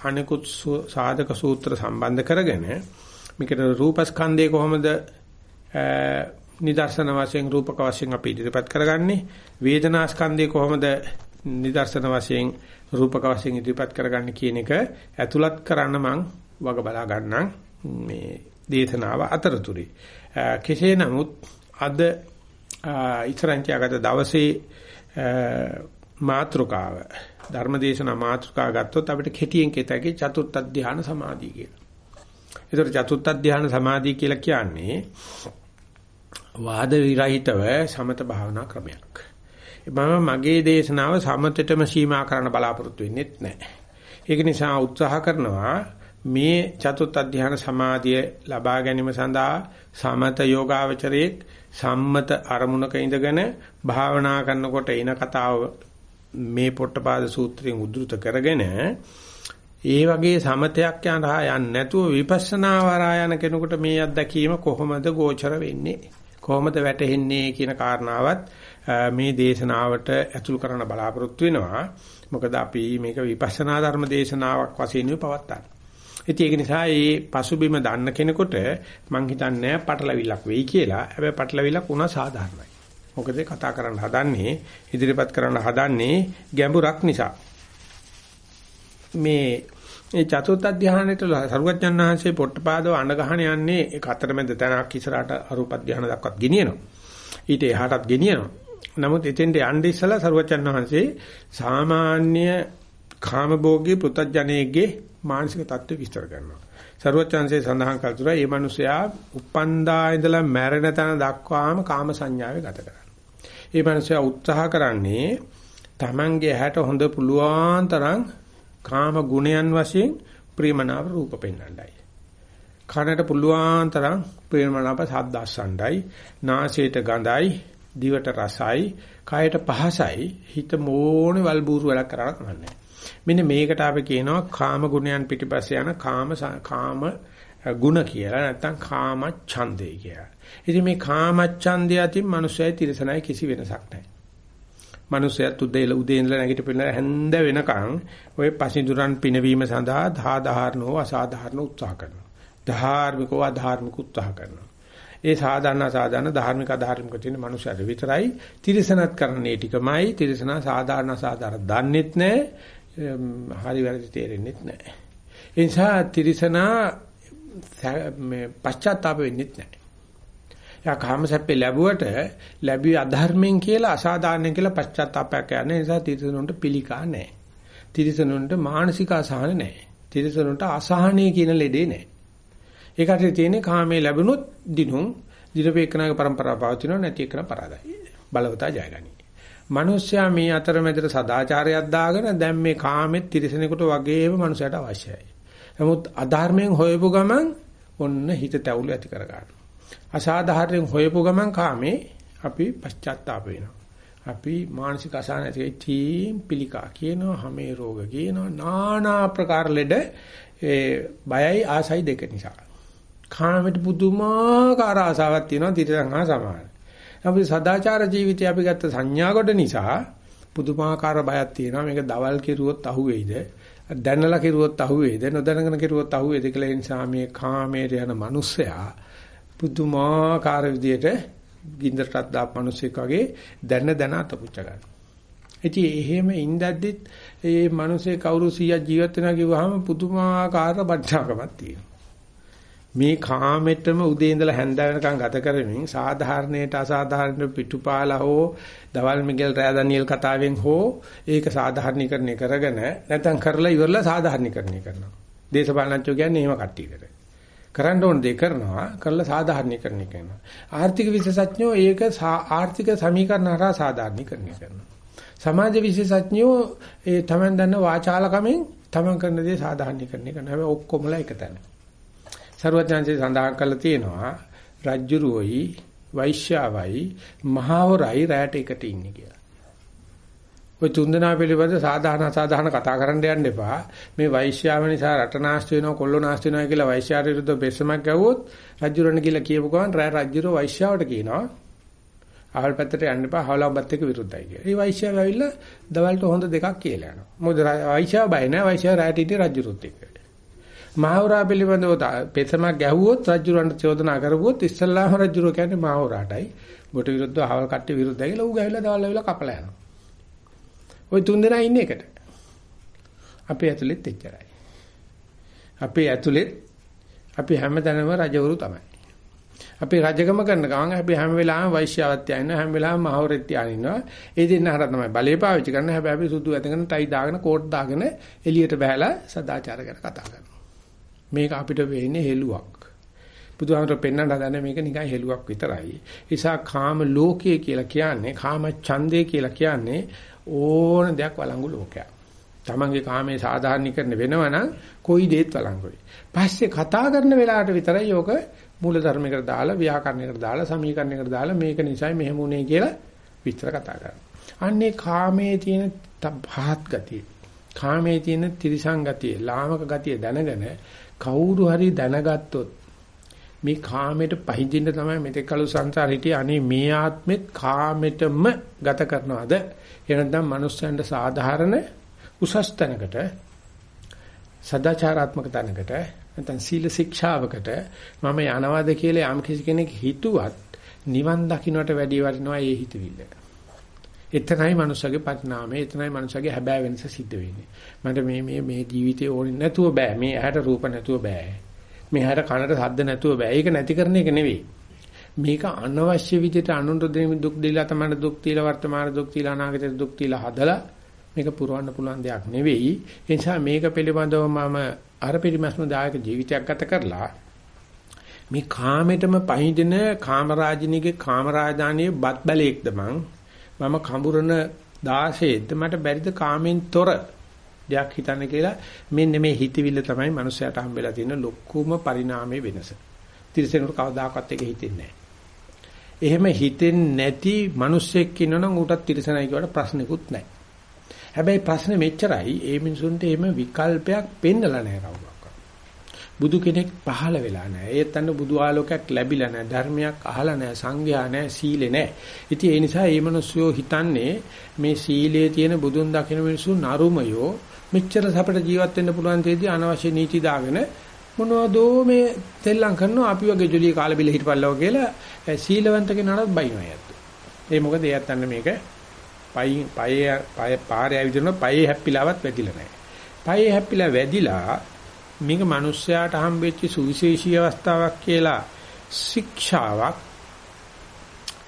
අනිකුත් සාධක සූත්‍ර සම්බන්ධ කරගෙන මේකට රූප ස්කන්ධය කොහොමද නිදර්ශන වශයෙන් රූපක වශයෙන් අපි ඉදිරිපත් කරගන්නේ? වේදනා ස්කන්ධය කොහොමද නිදර්ශන වශයෙන් රූපක වශයෙන් ඉදිරිපත් කරගන්නේ කියන එක ඇතුළත් කරන්න මම වග බලා ගන්නම් මේ දේශනාව අතරතුරේ. කෙසේ නමුත් අද ඉතරන් කියාගත දවසේ මාත්‍රකාව ධර්මදේශනා මාත්‍රකාව ගත්තොත් අපිට කෙටියෙන් කියතකේ චතුර්ථ ධානය සමාධිය කියලා. ඒතර චතුර්ථ ධානය සමාධිය කියලා කියන්නේ වාද විරහිතව සමත භාවනා ක්‍රමයක්. මම මගේ දේශනාව සමතටම සීමා කරන්න බලාපොරොත්තු වෙන්නේ නැහැ. ඒක නිසා උත්සාහ කරනවා මේ චතුත් අධ්‍යාන සමාධිය ලබා ගැනීම සඳහා සමත යෝගාවචරයේ සම්මත අරමුණක ඉඳගෙන භාවනා කරනකොට එන කතාව මේ පොට්ටපාද සූත්‍රයෙන් උද්දෘත කරගෙන ඒ වගේ සමතයක් යනහා යන්නේ නැතුව විපස්සනා වරා යන කෙනෙකුට මේ අත්දැකීම කොහොමද ගෝචර වෙන්නේ කොහොමද වැටහෙන්නේ කියන කාරණාවත් මේ දේශනාවට ඇතුල් කරන්න බලාපොරොත්තු වෙනවා. මොකද අපි මේක විපස්සනා ධර්ම දේශනාවක් වශයෙන් පවත්තා. ඉතින් ඒක නිසා මේ පසුබිම දන්න කෙනෙකුට මං හිතන්නේ පටලවිලක් වෙයි කියලා. හැබැයි පටලවිලක් උනා සාධාරණයි. මොකද කතා කරන්න හදන්නේ ඉදිරිපත් කරන්න හදන්නේ ගැඹුරක් නිසා. මේ මේ චතුත් අධ්‍යාහණයට සරුවඥාන් වහන්සේ පොට්ටපාදව අඬ ගහන යන්නේ ඒ අතරමැද තැනක් ඉස්සරහට අරූප අධ්‍යාහන දක්වත් ගෙනියනවා. ඊට එහාටත් ගෙනියනවා. නමුත් එතෙන්ට යන්න ඉස්සලා සරුවඥාන් වහන්සේ සාමාන්‍ය කාමභෝගී පෘතජ්ජනයේගේ මානසික தত্ত্ব විස්තර කරනවා. ਸਰවචන්සේ සඳහන් කළ තුරා මේ මිනිසයා උපන්දා ඉඳලා මැරෙන තන දක්වාම කාම සංඥාවේ ගත කරනවා. මේ මිනිසයා උත්සාහ කරන්නේ Tamange හැට හොඳ පුළුවන් තරම් කාම ගුණයන් වශයෙන් ප්‍රේමනාව රූප පෙන්වන්නයි. කනට පුළුවන් තරම් ප්‍රේමනාව ශබ්ද අස්සණ්ඩයි, නාසයට ගඳයි, දිවට රසයි, කයට පහසයි, හිත මෝණේ වල්බూరు වලක් කරලා කමන්නේ. මෙන්න මේකට අපි කියනවා කාම ගුණයන් පිටිපස්සේ යන කාම කාම ගුණ කියලා නැත්නම් කාම ඡන්දේ කියලා. ඉතින් මේ කාම ඡන්දය අතින් මිනිස්සයි තිරසනයි කිසි වෙනසක් නැහැ. මිනිස්සයත් උදේ උදේ ඉඳලා නැගිටින්න හැන්ද වෙනකන් ওই පසිඳුරන් පිනවීම සඳහා ධාධාරණව අසාධාරණ උත්සාහ කරනවා. ධාර්මිකව අධාර්මික උත්සාහ කරනවා. ඒ සාධාරණ සාධාරණ ධාර්මික අධාර්මික තියෙන මිනිස්සුන්ට විතරයි තිරසනත් කරන්නේ ටිකමයි තිරසනා සාධාරණ සාධාරණ දන්නෙත් නැහැ. හරි වැරදි තේරෙන්නෙත් නැහැ. ඒ නිසා තිරසනා මේ පශ්චාත්තාප වෙන්නෙත් නැහැ. යා කාමසැප්පේ ලැබුවට ලැබිය අධර්මයෙන් කියලා අසාධාරණයෙන් කියලා පශ්චාත්තාපයක් යන නිසා තිරසනුන්ට පිළිකා නැහැ. තිරසනුන්ට මානසික අසහන නැහැ. තිරසනුන්ට අසහනීය කියන ලෙඩේ නැහැ. ඒකට තියෙන්නේ කාමයේ ලැබුණොත් දිනුම් දිනපේකනාගේ પરම්පරාව පවතිනවා නැති එකන පරාදයි. බලවතා ජයගනි. මිනිස්සයා මේ අතරමැදට සදාචාරයක් දාගෙන දැන් මේ කාමෙත් තිරසනෙකුට වගේම මනුස්සයට අවශ්‍යයි. නමුත් අධර්මයෙන් හොයපු ගමන් ඔන්න හිත තැවුල ඇති කර ගන්නවා. අසාධාරණයෙන් හොයපු ගමන් කාමේ අපි පශ්චාත්තාප වෙනවා. අපි මානසික අසහන ඇති තීම් පිළිකා කියනවා හැමේ රෝග කියනවා নানা ආකාර ලෙඩ ඒ බයයි ආසයි දෙක නිසා. කාමයට පුදුමාකාර ආසාවක් තියෙනවා තිරසං හා සමානයි. අපි සදාචාර ජීවිතය අපි ගත්ත සංඥා කොට නිසා පුදුමාකාර බයක් තියෙනවා. මේක දවල් කෙරුවොත් අහුවෙයිද? දැනලා කෙරුවොත් අහුවේද? නොදැනගෙන කෙරුවොත් අහුවේද කියලා නිසා මේ කාමයට යන මිනිස්සයා පුදුමාකාර විදියට ගින්දරටත් දාපු මිනිස්සෙක් වගේ දැන දැන අතපුච්ච ගන්නවා. ඉතින් එහෙම ඉඳද්දිත් මේ මිනිස්සේ කවුරු 100ක් ජීවත් වෙනවා කිව්වහම පුදුමාකාර බඩාකමක් තියෙනවා. මේ කාමෙටම උදේ ඉඳලා හැන්ද වෙනකන් ගත කරමින් සාධාරණයට අසාධාරණයට පිටුපාලා හෝ දවල් මිගෙල් රෑ ඩැනියෙල් කතාවෙන් හෝ ඒක සාධාරණීකරණය කරගෙන නැත්නම් කරලා ඉවරලා සාධාරණීකරණය කරනවා. දේශපාලනඥයෝ කියන්නේ එහෙම කට්ටියකට. කරන්න ඕන දේ කරනවා කරලා සාධාරණීකරණය කරනවා. ආර්ථික විශේෂඥයෝ ඒක ආර්ථික සමීකරණ හරහා සාධාරණීකරණය කරනවා. සමාජ විශේෂඥයෝ ඒ තමන් දන්න වාචාලකමෙන් තමන් කරන දේ සාධාරණීකරණය කරනවා. හැබැයි ඔක්කොමලා එක තැන. සරුවචාන්සේ සඳහන් කරලා තියෙනවා රජ්ජුරුවයි වෛශ්‍යාවයි මහවරයි රැට එකට ඉන්නේ කියලා. ඔය තුන්දෙනා පිළිබඳ සාධාරණ අසාධාරණ කතා කරන්න යන්න එපා. මේ වෛශ්‍යාව නිසා රට නාස්ති වෙනවා කොල්ලෝ නාස්ති වෙනවා කියලා වෛශ්‍යාර විරුද්ධ බෙස්සමක් ගැවුවොත් රජුරණ කියලා කියපු ගමන් රෑ රජුරෝ වෛශ්‍යාවට කියනවා. අහල් පැත්තට යන්න එපා හවලම්බත් එක්ක විරුද්ධයි කියලා. ඒ වෛශ්‍යාව ඇවිල්ලා දවල්ට හොඳ දෙකක් කියලා යනවා. මොකද වෛශ්‍යාව බය නැහැ වෛශ්‍යාව රැට ඉන්නේ රජුරුත් එක්ක. මහවරා පිළිබඳව පෙසමක් ගැහුවොත් රජුරන්ට චෝදනා කරගුවොත් ඉස්සල්ලාම රජුරෝ කියන්නේ මහවරාටයි. බොට විරුද්ධව අහවල් කට්ටිය විරුද්ධයි කියලා ඌ ගහලා දවල් ඇවිල්ලා කපලා යනවා. ওই තුන් දෙනා ඉන්නේ එකට. අපේ ඇතුළෙත් එච්චරයි. අපේ ඇතුළෙත් අපි හැමතැනම රජවරු තමයි. අපි රජකම කරන ගමන් අපි හැම වෙලාවෙම වෛශ්‍යවත්ය ඉන්නවා හැම වෙලාවෙම මහවරෙත් ඉන්නවා. ඒ දෙන්න හර තමයි බලේ පාවිච්චි කරන හැබැයි අපි සුදු ඇතගෙන ටයි දාගෙන කෝට් දාගෙන එළියට බහැලා සදාචාර ගැන කතා කරනවා. මේක අපිට වෙන්නේ හෙළුවක්. බුදුහාමර පෙන්වන්න හදන්නේ මේක නිකන් හෙළුවක් විතරයි. ඒසා කාම ලෝකයේ කියලා කියන්නේ කාම ඡන්දේ කියලා කියන්නේ ඕන දෙයක් වළංගු ලෝකයක්. තමන්ගේ කාමයේ සාධාරණීකරණ වෙනවනම් කොයි දෙයක් වළංගුයි. පස්සේ කතා කරන වෙලාවට විතරයි යෝක මූල ධර්මයකට දාලා ව්‍යාකරණයකට දාලා සමීකරණයකට දාලා මේක නිසයි මෙහෙම උනේ කියලා විස්තර කතා කරනවා. අන්නේ කාමයේ තියෙන පහත් ගතිය. කාමයේ තියෙන ත්‍රිසං ගතිය, ලාමක ගතිය දැනගෙන කවුරු හරි දැනගත්තොත් මේ කාමයට පහඳින්න තමයි මෙතෙක් කල සංසාර හිටියේ අනේ මේ ආත්මෙත් කාමෙටම ගත කරනවද එනනම් මනුස්සයන්ට සාධාරණ උසස් තැනකට සදාචාරාත්මක තැනකට නැත්නම් සීල ශික්ෂාවකට මම යනවාද කියලා යම් කිසි කෙනෙක් හිතුවත් නිවන් දකින්නට වැඩි වටිනවා ඒ හිතවිල්ල. එතනයි මනුස්සගේ පරිණාමය, එතනයි මනුස්සගේ හැබෑ වෙනස සිද්ධ වෙන්නේ. මට මේ මේ මේ ජීවිතේ ඕනේ නැතුව බෑ. මේ ඇහැට රූප නැතුව බෑ. මේ ඇහැට කනට ශබ්ද නැතුව බෑ. ඒක නැති කරන එක නෙවෙයි. මේක අනවශ්‍ය විදිහට අනුන්ට දෙන දුක් දීලා තමයි දුක් තියලා වර්තමාන දුක් තියලා අනාගතේ දුක් තියලා හදලා මේක පුරවන්න පුළුවන් දෙයක් නෙවෙයි. ඒ නිසා මේක පිළිබඳව මම අර පරිමස්ම දායක ජීවිතයක් ගත කරලා මේ කාමෙටම පහඳින කාමරාජිනීගේ කාමරාජානියේ බත් බැලේක්ද මං මම කඹුරන 16ද්ද මට බැරිද කාමෙන් තොර දෙයක් හිතන්න කියලා මෙන්න මේ හිතවිල්ල තමයි මනුස්සයාට හම්බෙලා තියෙන ලොකුම පරිණාමයේ වෙනස. තිරසනුට කවදාකවත් ඒක හිතෙන්නේ නැහැ. එහෙම හිතෙන්නේ නැති මිනිස්සෙක් ඉන්නනම් ඌටත් තිරසනයි කියවට ප්‍රශ්නෙකුත් නැහැ. හැබැයි ප්‍රශ්නේ මෙච්චරයි ඒ මිනිසුන්ට එහෙම විකල්පයක් පෙන්නලා නැහැ කවුරක්වත්. බුදු කෙනෙක් පහළ වෙලා නැහැ. ඒත් අන්න බුදු ආලෝකයක් ලැබිලා නැහැ. ධර්මයක් අහලා නැහැ. සංඝයා නැහැ. සීලේ නැහැ. ඉතින් ඒ නිසා මේ මිනිස්සුયો හිතන්නේ මේ සීලයේ තියෙන බුදුන් දකින මිනිස්සු නරුමයෝ මෙච්චර සපට ජීවත් වෙන්න පුළුවන් තේදී අනවශ්‍ය නීති දාගෙන මොනවදෝ මේ තෙල්ලම් කරනවා අපි වගේ ජොලිය කාලා බිල හිටපල්ලව කියලා සීලවන්ත කෙනාට බයිනවා යැත්තු. ඒ මොකද එයාත් අන්න මේක පයි පයේ පය පාරේ ඇවිදින පයේ හැප්පිලාවත් වැදිලා නැහැ. පයේ හැප්පිලා වැදිලා මේක මිනිස්සයාට හම්බෙච්ච සුවිශේෂී අවස්ථාවක් කියලා ශික්ෂාවක්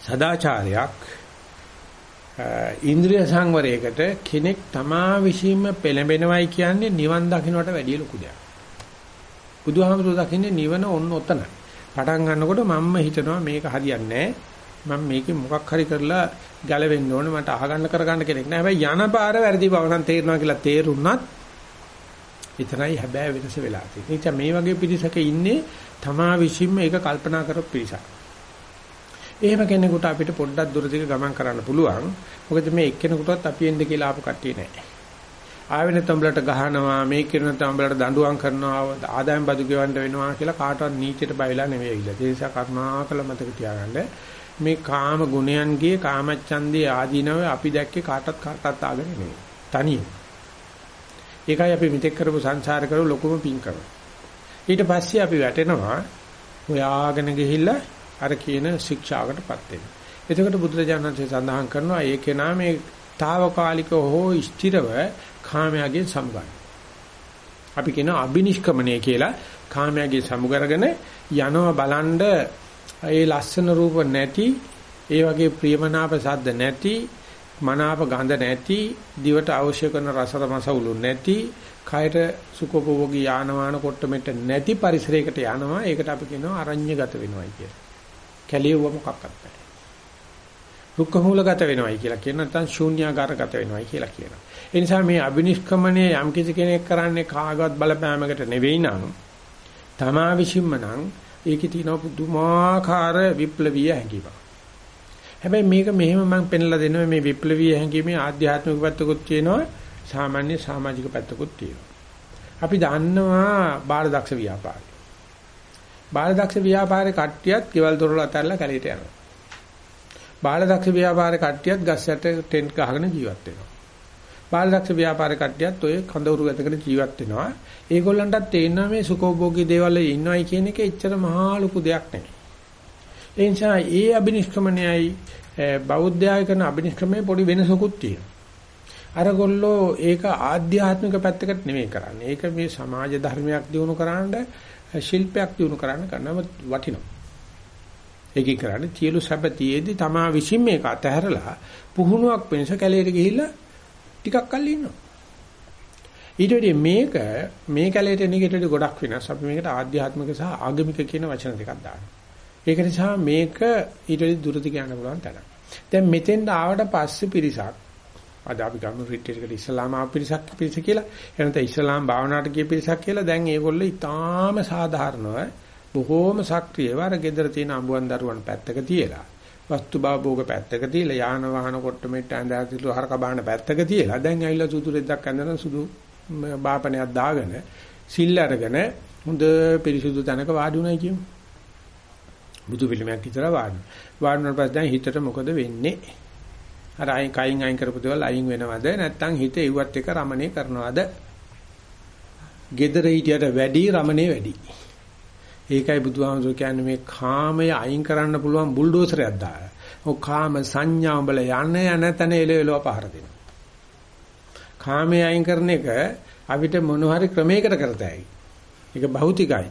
සදාචාරයක් ඉන්ද්‍රිය සංවරයකට කෙනෙක් තමා විශ්ීම පෙළඹෙනවයි කියන්නේ නිවන් දකින්නට වැඩිය ලොකු දෙයක්. බුදුහාමුදුරුවෝ දකින්නේ නිවන ඔන්න ඔතනයි. පටන් ගන්නකොට මම්ම හිතනවා මේක හරියන්නේ නැහැ. මම මේකේ මොකක් හරි කරලා ගැලවෙන්න ඕනේ මට අහගන්න කරගන්න කෙනෙක් නැහැ. හැබැයි යන පාර වැරදි බව නම් තේරෙනවා කියලා තේරුණත් එතරයි හැබැයි වෙනස වෙලා තියෙන්නේ. මේ වගේ පිරිසක ඉන්නේ තමා විශ්ීම ඒක කල්පනා කරපු පිරිසක්. එහෙම කෙනෙකුට අපිට පොඩ්ඩක් දුර දිග ගමන් කරන්න පුළුවන්. මොකද මේ එක්කෙනෙකුටවත් අපි එන්න කියලා ආපු කට්ටිය නැහැ. ආවෙන තඹලට ගහනවා මේ කිරණ තඹලට දඬුවම් කරනවා ආදායම් බදු ගෙවන්න වෙනවා කියලා කාටවත් නීතියට බයලා නෙවෙයි ඇවිල්ලා. ඒ නිසා කරුණාකර මතක තියාගන්න මේ කාම ගුණයන්ගේ කාමච්ඡන්දේ ආදීනව අපි දැක්කේ කාටවත් කාටවත් ආගෙන නෙවෙයි. තනියම. ඒකයි අපි මෙතෙක් කරපු සංසාර කරපු ලොකුම පින්කම. ඊට පස්සේ අපි වැටෙනවා හොයාගෙන ගිහිල්ලා අර කියන ශික්ෂාවකටපත් වෙනවා. එතකොට බුදුරජාණන්සේ සඳහන් කරනවා ඒකේ නාමේ తాවකාලික හෝ ස්ථිරව කාමයාගෙන් සමුගන්න. අපි කියන අබිනිෂ්ක්‍මණය කියලා කාමයාගෙන් සමුගරගෙන යනවා බලන්ඩ ඒ ලස්සන රූප නැති ඒ වගේ ප්‍රියමනාප සද්ද නැති මනාප ගඳ නැති දිවට අවශ්‍ය කරන රස රසවලු නැති කයට සුඛෝපභෝගී යාන වාහන කොට්ටමෙට නැති පරිසරයකට යනවා ඒකට අපි කියනවා අරඤ්‍යගත වෙනවයි කියලා. කැලියුව මොකක්වත් නැහැ. රුක්ක මූලගත වෙනවයි කියලා කියන නැත්නම් ශූන්‍යාකාරගත වෙනවයි කියලා කියනවා. ඒ නිසා මේ අබිනිෂ්ක්‍මණය යම් කිසි කෙනෙක් කරන්නේ කාගවත් බලපෑමකට නෙවෙයි නම් තමා විසින්ම නම් ඒකේ තියෙන පුදුමාකාර විප්ලවීය හැඟීමක්. හැබැයි මේක මෙහෙම මම පෙන්ලා දෙනවා මේ විප්ලවීය හැඟීමේ ආධ්‍යාත්මික පැත්තකුත් තියෙනවා සාමාන්‍ය සමාජික පැත්තකුත් තියෙනවා. අපි දන්නවා බාහිරදක්ෂ ව්‍යාපාරය. බාහිරදක්ෂ ව්‍යාපාරේ කට්ටියත් ගෙවල් දොරල අතහැරලා කැලේට යනවා. බාහිරදක්ෂ ව්‍යාපාරේ කට්ටියත් ගස් යට ටෙන්ට් ගහගෙන ජීවත් වෙනවා. බාහිරදක්ෂ ව්‍යාපාරේ කට්ටියත් ඔය කඳවුරු ඇතකට ජීවත් වෙනවා. ඒගොල්ලන්ටත් තේරෙනවා මේ සුඛෝභෝගී දේවල් ඉන්නවයි කියන එක එච්චර මහා ලොකු දෙයක් නෙවෙයි. ඒ නිසා ඒ අබිනිෂ්ක්‍මණයයි බෞද්ධයයි කරන අබිනිෂ්ක්‍මණය පොඩි වෙනසකුත් තියෙනවා. අරගොල්ලෝ ඒක ආධ්‍යාත්මික පැත්තකට නෙමෙයි කරන්නේ. ඒක මේ සමාජ ධර්මයක් දිනු කරන්න ශිල්පයක් දිනු කරන්න කරනම වටිනවා. ඒකේ කරන්නේ සියලු සැපතියේදී තමා විසින් මේක අතහැරලා පුහුණුවක් වෙනස කැලේට ගිහිල්ලා ටිකක් කල් ඉන්නවා. ඊට වඩා මේක මේ කැලේට එන එකට ගොඩක් වෙනස්. අපි මේකට ආධ්‍යාත්මික සහ ආගමික කියන වචන දෙකක් දානවා. ඒක නිසා මේක ඊට වඩා දුරදි කියන්න පුළුවන් තරම්. දැන් මෙතෙන්ට ආවට පස්සේ පිරිසක් අද අපි ගමු රිට්‍රීට් එකට ඉස්ලාම ආ පිරිසක් පිරිස කියලා එනත ඉස්ලාම් භාවනාවට ගිය පිරිසක් කියලා දැන් ඒගොල්ලෝ ඊටාම සාධාරණව බොහෝම සක්‍රියව අර gedara තියෙන අඹුවන් දරුවන් පැත්තක තියලා වස්තු භාභෝග පැත්තක තියලා යාන වාහන කොට මෙට්ට ඇඳාතිලු හරක බාහන පැත්තක තියලා දැන් ඇවිල්ලා සුදු රෙද්දක් ඇඳන සුදු බාපණයක් දාගෙන සිල් අරගෙන හොඳ පිරිසුදු තැනක වාඩි උනායි කියමු බුදු පිළිමයක් විතර වාඩි වාඩිුණාට පස්සේ දැන් හිතට මොකද වෙන්නේ අර අයින් කයින් අයින් කරපු දේවල් අයින් වෙනවද නැත්නම් හිත එව්වත් එක රමණේ කරනවද? gedara හිටියට වැඩි රමණේ වැඩි. ඒකයි බුදුහාමුදුරු කියන්නේ මේ කාමය අයින් කරන්න පුළුවන් බුල්ඩෝසරයක් දාලා. ඔය කාම සංඥා උඹල යන්න යන තැන එලෙලව පහර දෙනවා. කාමය අයින් කරන එක අපිට මොන හරි ක්‍රමයකට කරතයි. ඒක භෞතිකයි.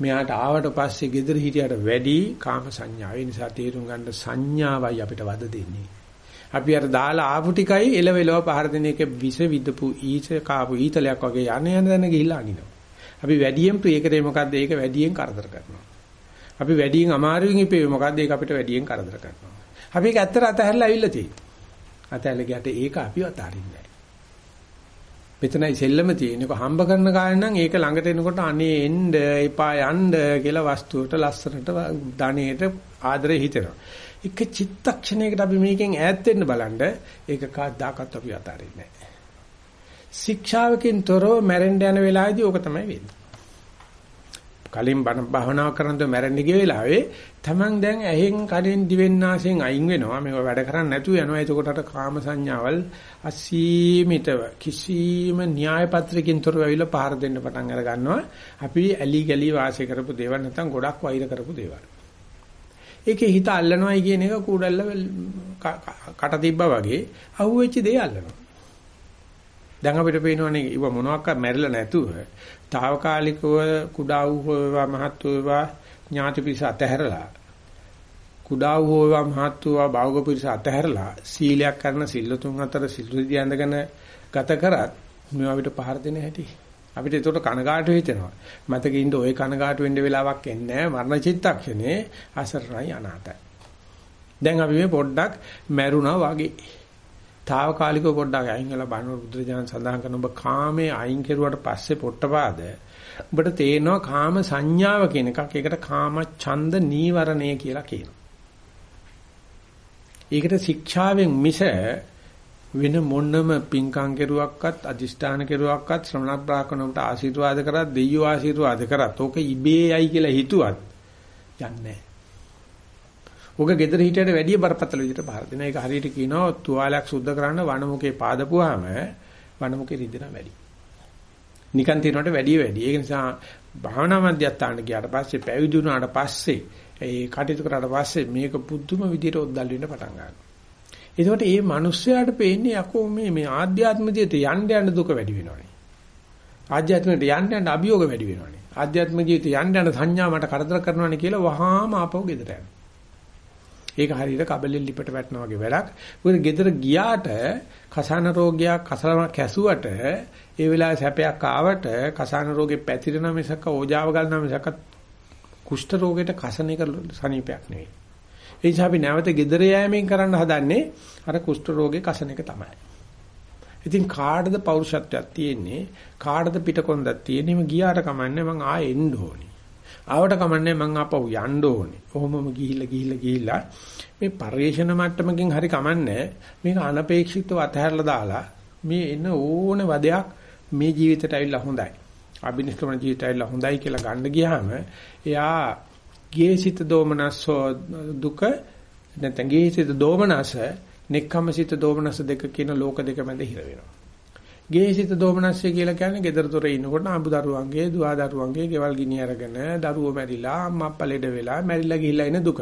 මෙයාට ආවට පස්සේ gedara හිටියට වැඩි කාම සංඥාව. ඒ නිසා තේරුම් ගන්න සංඥාවයි අපිට වද දෙන්නේ. අපි අර දාලා ආපු ටිකයි එලවෙලව පහර දෙන එක විස විදපු ඊච කාපු ඊතලයක් වගේ යන යන දන ගිහිල්ලා අනිනවා. අපි වැඩියෙන් ප්‍රිය කරේ මොකද්ද? ඒක වැඩියෙන් කරදර කරනවා. අපි වැඩියෙන් අමාරුවෙන් ඉපේ මොකද්ද? ඒක අපිට වැඩියෙන් කරදර කරනවා. අපි ඒක ඇත්තට අතහැරලා ඇවිල්ලා තියෙන්නේ. අතහැරලා ගියට ඒක අපිව අතාරින්නේ නැහැ. මෙතනයි සෙල්ලම තියෙන්නේ. කො හම්බ කරන කාලේ නම් ඒක ළඟට එනකොට අනේ එන්න එපා යන්න කියලා වස්තුවට ලස්සනට ධනෙට ආදරේ හිතෙනවා. එක චිත්තක්ෂණයකට අපි මේකෙන් ඈත් වෙන්න බලන්න ඒක කවදාකවත් අපි අතාරින්නේ නැහැ. ශික්ෂාවකින් තොරව මැරෙන්න යන වෙලාවේදී ඕක තමයි වෙන්නේ. කලින් බණ භාවනා කරනද මැරෙන්න ගිය වෙලාවේ Taman දැන් ඇහෙන් කලින් දිවෙන් නාසයෙන් අයින් වෙනවා. මේව වැඩ කරන්නේ නැතුව යනවා. එතකොට අර කාම සංඥාවල් අසීමිතව කිසිම න්‍යාය පත්‍රකින් තොරව ඇවිල්ලා පහර දෙන්න පටන් අර ගන්නවා. අපි ඇලි ගලි වාසය කරපු දේවල් නැත්නම් ගොඩක් වෛර කරපු දේවල්. ඒකේ හිත අල්ලනවයි කියන එක කූඩල්ල කට තිබ්බා වගේ අහුවෙච්ච දේ අල්ලනවා. දැන් අපිට පේනවනේ ඊව මොනවාක්වත් මැරිලා නැතුව తాවකාලිකව කුඩා වූ හෝවා මහත් වූවා ඥාති පිරිස අතහැරලා කුඩා වූ හෝවා මහත් වූවා භාවක පිරිස අතහැරලා සීලයක් කරන සිල්ලුතුන් අතර සිල්ලුදී ඇඳගෙන ගත කරත් මේවා අපිට පහර දෙන හැටි. අපිට ඒකට කනගාටු වෙනවා. මතකෙ ඉන්න ওই කනගාටු වෙන්න වෙලාවක් එන්නේ මරණ චිත්තක්ෂණේ. අසරණයි අනාතයි. දැන් අපි මේ පොඩ්ඩක් මැරුණා වගේ. తాවකාලිකව පොඩ්ඩක් අයින් වෙලා බලන බුදුරජාණන් සඳහන් කරන ඔබ කාමයේ අයින් කෙරුවට පස්සේ පොට්ටපාද ඔබට තේරෙනවා කාම සංඥාව කියන එකක් ඒකට කාම ඡන්ද නීවරණය කියලා කියනවා. ඒකට ශික්ෂාවෙන් මිස වෙන මොනම පින්කම් කෙරුවක්වත් අදිෂ්ඨාන කෙරුවක්වත් ශ්‍රමණ බ්‍රාහ්මණයට ආශිර්වාද කරත් දෙයියෝ ආශිර්වාද කරත් ඕක ඉබේයි කියලා හිතුවත් යන්නේ ඔක gedara හිටියට වැඩිය බරපතල විදිහට බාර දෙනවා. ඒක හරියට කියනවා තුවාලයක් සුද්ධ කරන්න වනමුකේ පාදපුවාම වනමුකේ රිදෙන වැඩි. නිකන් තියනකට වැඩි වැඩි. ඒ නිසා භාවනා මධ්‍යස්ථානට ගියාට පස්සේ පැවිදි වුණාට පස්සේ ඒ කටයුතු කරාට පස්සේ මේක පුදුම විදිහට ඔද්දල් වෙන්න පටන් ගන්නවා. ඒකට මේ මිනිස්යාට පේන්නේ යකෝ මේ මේ ආධ්‍යාත්මිකයට යන්න යන දුක වැඩි වෙනවනේ. ආධ්‍යාත්මිකයට යන්න යන අභියෝග වැඩි වෙනවනේ. ආධ්‍යාත්මික ජීවිතය යන්න යන සංඥා මට කරදර කරනවනේ කියලා වහාම ආපහු ගෙදර යනවා. ඒක හරියට කබලෙන් ලිපට වැටෙනා වගේ වැඩක්. මොකද ගෙදර ගියාට කසාන රෝගයක් කසලම කැසුවට ඒ වෙලාවේ සැපයක් ආවට කසාන රෝගේ පැතිරෙන මිසක ඕජාව ගන්නා මිසක කුෂ්ඨ රෝගයට කසන එක සනීපයක් නෙවෙයි. ඒ නිසා අපි නැවත ගෙදර යෑමෙන් කරන්න හදන්නේ අර කුෂ්ඨ රෝගේ කසන එක තමයි. ඉතින් කාටද පෞරුෂත්වයක් තියෙන්නේ කාටද පිටකොන්දක් තියෙන්නේ මම ගියාට කමන්නේ මං ආයෙ එන්න ඕනේ. ආවට කමන්නේ මං ආපහු යන්න ඕනේ. කොහොමම ගිහිල්ලා ගිහිල්ලා ගිහිල්ලා මේ පරිේශන මට්ටමකින් හරි කමන්නේ මේක අනපේක්ෂිතව අතහැරලා දාලා මේ එන ඕන වදයක් මේ ජීවිතයට ඇවිල්ලා හොඳයි. අභිනිෂ්ක්‍රමණ ජීවිතයට ඇවිල්ලා හොඳයි කියලා ගන්න ගියාම එයා ගේසිත දෝමනස්ස දුක නැත්නම් ගේසිත දෝමනස නෙක්ඛම්සිත දෝමනස දෙක කියන ලෝක දෙක මැද හිර වෙනවා. ගේසිත දෝමනස්සය කියලා කියන්නේ gedara tore ඉන්නකොට අඹ දරුවන්ගේ දුවා දරුවන්ගේ ගෙවල් ගිනි අරගෙන දරුවෝ මැරිලා අම්මා අප්පා ලෙඩ වෙලා මැරිලා ගිහිල්ලා ඉන දුක.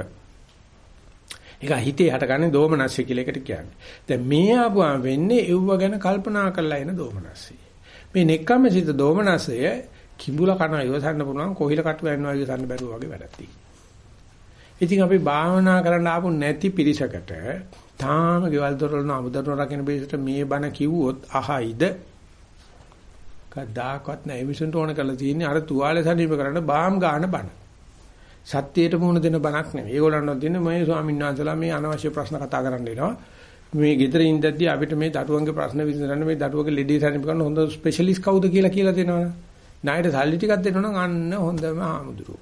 ඒක හිතේ හටගන්නේ දෝමනස්සය කියලා එකට කියන්නේ. දැන් මේ ආපුවාම වෙන්නේ එව්ව ගැන කල්පනා කරලා එන දෝමනස්සය. මේ නෙක්කම්සිත දෝමනස්සය කිඹුල කන ඉවසන්න පුළුවන් කොහිල කටු යනවා ඉවසන්න බැරුව වගේ වැඩක් තියෙනවා. ඉතින් අපි භාවනා කරන්න ආපු නැති පිරිසකට තාම ගෙවල් දොරවල් නමුදරන රකින්න බේසට මේ බණ කිව්වොත් අහයිද? කද්දාකවත් නැහැ. මිසුන්ට ඕන කරලා තියෙන්නේ අර තුවාලේ සනීප කරන්න බාම් ගන්න බණ. සත්‍යයට මුහුණ දෙන බණක් නෙවෙයි. ඒගොල්ලන්ට දෙන්නේ මේ ස්වාමීන් වහන්සේලා මේ අනවශ්‍ය ප්‍රශ්න කතා කරන්න එනවා. මේ ගෙදර ඉඳද්දී අපිට මේ දරුවන්ගේ ප්‍රශ්න විසඳන්න මේ දරුවගේ ලෙඩේ සනීප කරන්න හොඳ ස්පෙෂලිස්ට් කවුද කියලා කියලා දෙනවනේ. ණයට සල්ලි ටිකක් දෙනවා නම් අන්න හොඳම ආමුදුරු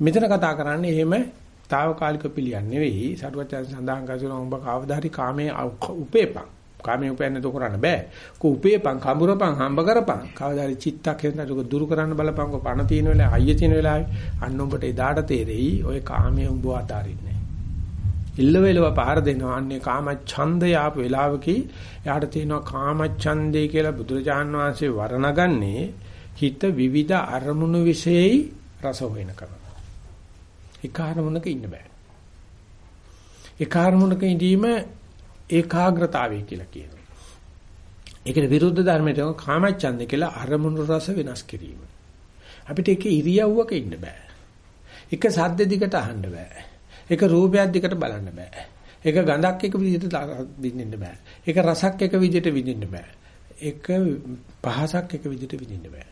මෙතන කතා කරන්නේ එහෙම తాවකාලික පිළියම් නෙවෙයි. සරුවචන සඳහන් කරනවා උඹ කවදා හරි කාමයේ උපේපං. කාමයේ උපයන්න දෝ කරන්න බෑ. කො උපේපං කඹරපං හම්බ කරපං. කවදා හරි චිත්තක්ෂණ දුක දුරු කරන්න බලපං. කො පණ තියෙන වෙලාව අයිය තියෙන වෙලාවේ. අන්න උඹට එදාට තේරෙයි ඔය කාමයේ උඹව අතාරින්නේ. ඉල්ලවෙලව පහර දෙනවා. අන්නේ කාම ඡන්දය ආපු වෙලාවකී යාට තියෙනවා කාම ඡන්දේ කියලා බුදුරජාන් වහන්සේ වර්ණගන්නේ හිත විවිධ අරමුණු විශේෂයි රස හොයනකම එක අරමුණක ඉන්න බෑ. එක අරමුණක ඉඳීම ඒකාග්‍රතාවය කියලා කියනවා. ඒකට විරුද්ධ ධර්මයට කාමච්ඡන්ද කියලා අරමුණු රස වෙනස් කිරීම. අපිට එක ඉරියව්වක ඉන්න බෑ. එක සද්ද දිකට අහන්න බෑ. එක රූපයක් දිකට බලන්න බෑ. එක ගඳක් එක විදිහට විඳින්න බෑ. එක රසක් එක විදිහට විඳින්න බෑ. එක පහසක් එක විදිහට විඳින්න බෑ.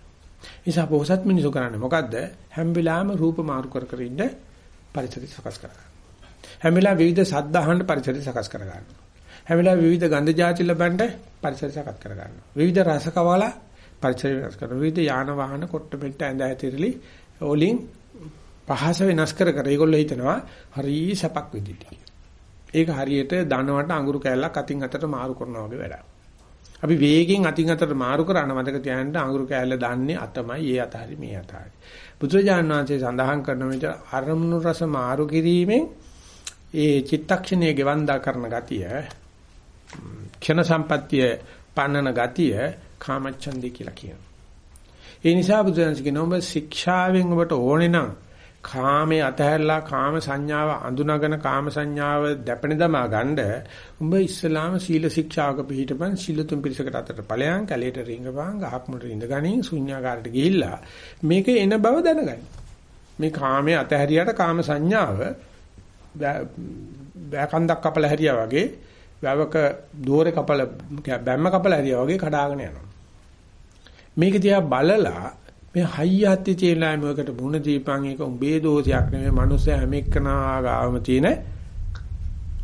නිසා බොහෝසත් මිනිසු කරන්නේ මොකද්ද? හැම වෙලාවෙම රූප මාරු කර කර ඉන්න පරිසරය සකස් කරගන්න. හැම වෙලාවෙම විවිධ ශබ්ද අහන්න පරිසරය සකස් කරගන්න. හැම වෙලාවෙම විවිධ ගන්ධ જાති ලබන්න පරිසරය සකස් කරගන්න. විවිධ රස කවලා පරිසරය වෙනස් කරනවා. විවිධ යාන වාහන කොට මෙට්ට ඇඳ ඇතිරලි ඕලින් පහස වෙනස් කර කර ඒගොල්ලෝ හිතනවා හරි සැපක් විදිහට. ඒක හරියට දනවට අඟුරු කෑල්ලක් අතින් අතට මාරු කරනවා වගේ වැඩක්. අපි වේගෙන් අතින් අතට මාරු කරන මතක තියාගන්න අඟුරු කෑල්ල දාන්නේ අතමයි ඒ අතහරි මේ අතහරි. බුදුරජාණන් වහන්සේ සඳහන් කරන විට අරමුණු රස මාරු කිරීමෙන් ඒ චිත්තක්ෂණයේ ගෙවන්දා කරන ගතිය ක්ෂණ සම්පත්තිය පන්නන ගතිය කාමච්ඡන්දේ කියලා කියනවා. ඒ නිසා බුදුරජාණන් කියනවා ඔබ ශික්ෂාවෙන් ඔබට ඕනේ නම් කාමයේ අතහැරලා කාම සංඥාව අඳුනගෙන කාම සංඥාව දැපෙන දමා ගන්න උඹ ඉස්ලාම සීල ශික්ෂාවක පිළිපන් සීල තුන් පිරිසකට අතර ඵලයන් කැලේට රිංගපන් ගහක් මුලට ඉඳගනින් ශුන්‍යාකාරයට ගිහිල්ලා මේක එන බව දැනගන්න මේ කාමයේ අතහැරියට කාම සංඥාව බෑකන්දක් කපලා හැරියා වගේ වැවක දෝරේ කපල බැම්ම කපලා හැරියා වගේ කඩාගෙන යනවා. මේක දිහා බලලා මේ හයිය හත්ති තියෙනා මේකට මුණ දීපන් එක උඹේ දෝෂයක් නෙමෙයි මනුස්ස හැම එක්කනා ගාවම තියෙන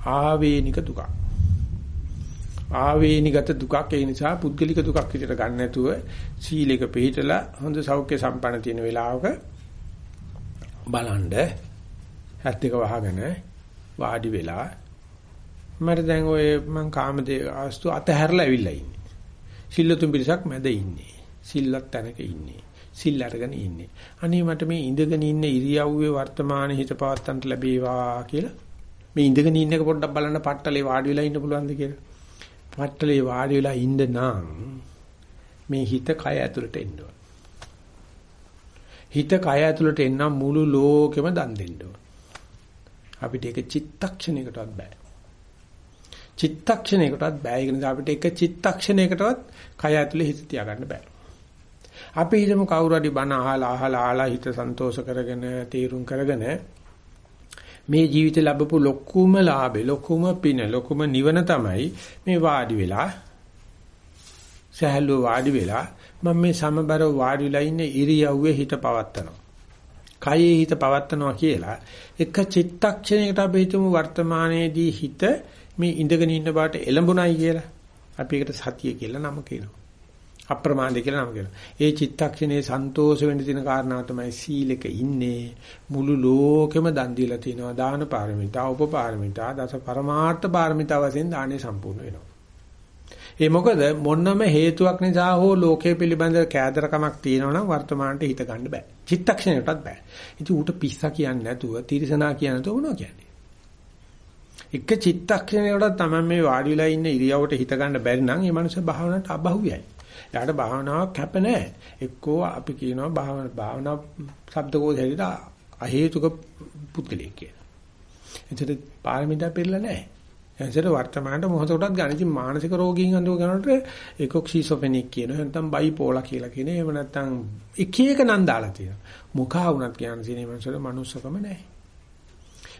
ආවේනික දුකක්. ආවේනිගත දුකක් ඒ නිසා පුද්ගලික දුකක් විදිහට ගන්න නැතුව සීලයක පිළිහිටලා හොඳ සෞඛ්‍ය සම්පන්න තියෙන වෙලාවක බලන්න ඇත්ත එක වහගෙන වාඩි වෙලා මට දැන් ඔය මං කාමදේ ආස්තු අතහැරලා ඇවිල්ලා ඉන්නේ. සිල්ලතුන් පිරිසක් මැද ඉන්නේ. සිල්ලත් තැනක ඉන්නේ. සිල් අරගෙන ඉන්නේ. අනේ මට මේ ඉඳගෙන ඉන්න ඉරියව්වේ වර්තමාන හිත පවත්තන්ට ලැබේවා කියලා. මේ ඉඳගෙන ඉන්න එක පොඩ්ඩක් බලන්න පට්ටලේ වාඩි වෙලා ඉන්න පුළුවන්ද කියලා. පට්ටලේ වාඩි වෙලා ඉන්න නම් මේ හිත කය ඇතුළට එන්න ඕන. හිත කය ඇතුළට එන්න මුළු ලෝකෙම දන් දෙන්න ඕන. අපිට ඒක චිත්තක්ෂණයකටවත් බෑ. චිත්තක්ෂණයකටවත් බෑ. ඒ නිසා අපිට එක චිත්තක්ෂණයකටවත් කය ඇතුලේ හිත තියාගන්න බෑ. අපි හිතමු කවුරු හරි බණ අහලා අහලා අහලා හිත සන්තෝෂ කරගෙන තීරුම් කරගෙන මේ ජීවිතේ ලැබපු ලොකුම ලාභේ ලොකුම පින ලොකුම නිවන තමයි මේ වාඩි වෙලා සහැල්ලුව වාඩි වෙලා මම මේ සමබර වාඩි වෙලා ඉන්නේ ඉරියව්වේ හිත පවත්තනවා. කයේ හිත පවත්තනවා කියලා එක චිත්තක්ෂණයකට අපි හිතමු වර්තමානයේදී හිත මේ ඉඳගෙන ඉන්න බාට එළඹුණයි කියලා. අපි ඒකට සතිය කියලා නම කියනවා. අප්‍රමාදේ කියලා නම කියනවා. ඒ චිත්තක්ෂණේ සන්තෝෂ වෙන්න තියෙන කාරණා තමයි සීලෙක ඉන්නේ. මුළු ලෝකෙම දන් දීලා තිනවා දාන පාරමිතා, උපපාරමිතා, දස පරමාර්ථ පාරමිතා වශයෙන් දානේ සම්පූර්ණ වෙනවා. ඒ මොකද මොනම හේතුවක් නිසා හෝ ලෝකයේ පිළිබඳ කෑදරකමක් තියෙනවා නම් වර්තමානට හිත ගන්න බෑ. චිත්තක්ෂණයටත් බෑ. ඉතින් ඌට පිස්සා කියන්නේ නැතුව, තිරසනා කියන්නේ නැතුව මොනවා කියන්නේ? එක චිත්තක්ෂණයකට තමයි මේ වාඩි වෙලා ඉන්න ඉරියවට හිත ගන්න බැරි නම් ඒ මනුස්සය භාවනාවට අබහුවයි. එයාට භාවනාවක් කැප නැහැ. එක්කෝ අපි කියනවා භාවන භාවනා ශබ්දකෝෂ හැටියට අහේතුක පුද්ගලයෙක් කියලා. එතකොට පාරමිතා පිළිලා නැහැ. එතකොට වර්තමානට මොහොතකටත් ගන්න. ඉතින් මානසික රෝගීන් අඳුර ගන්නකොට ඒකක් ෂිසොෆෙනික් කියනවා. නැත්නම් බයිපෝලා කියලා කියනවා. එහෙම නැත්නම් එක එක නම් දාලා තියෙනවා. මුඛා වුණත් කියන සීනේ මනසට මනුස්සකම නැහැ.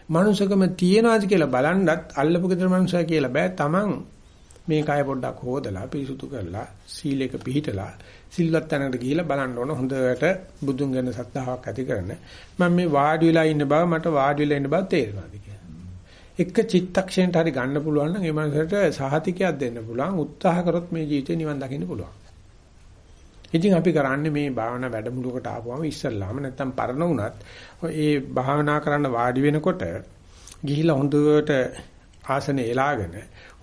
මනුස්සකම තියනවාද කියලා බලන්නත් අල්ලපු ගෙදර මනුස්සයා කියලා බෑ. Taman මේ කය පොඩ්ඩක් හොදලා පිරිසුදු කරලා සීලයක පිළිහිටලා සිල්වත් තැනකට ගිහිල්ලා බලන්න ඕන හොඳට බුදුන් ගැන සත්‍තාවක් ඇති කරන මම මේ වාඩි වෙලා ඉන්න බව මට වාඩි වෙලා ඉන්න බව තේරෙනවාද කියලා. එක චිත්තක්ෂණයට හරි ගන්න පුළුවන් නම් ඒ මනසට සහතිකයක් දෙන්න පුළුවන් උත්සාහ කරොත් මේ ජීවිතේ නිවන් දකින්න පුළුවන්. ඉතින් අපි කරන්නේ මේ භාවනා වැඩමුළුවකට ආපුවම ඉස්සල්ලාම නැත්තම් පරණ වුණත් ඒ භාවනා කරන්න වාඩි වෙනකොට ගිහිලා හොඳට ආසනේ එලාගෙන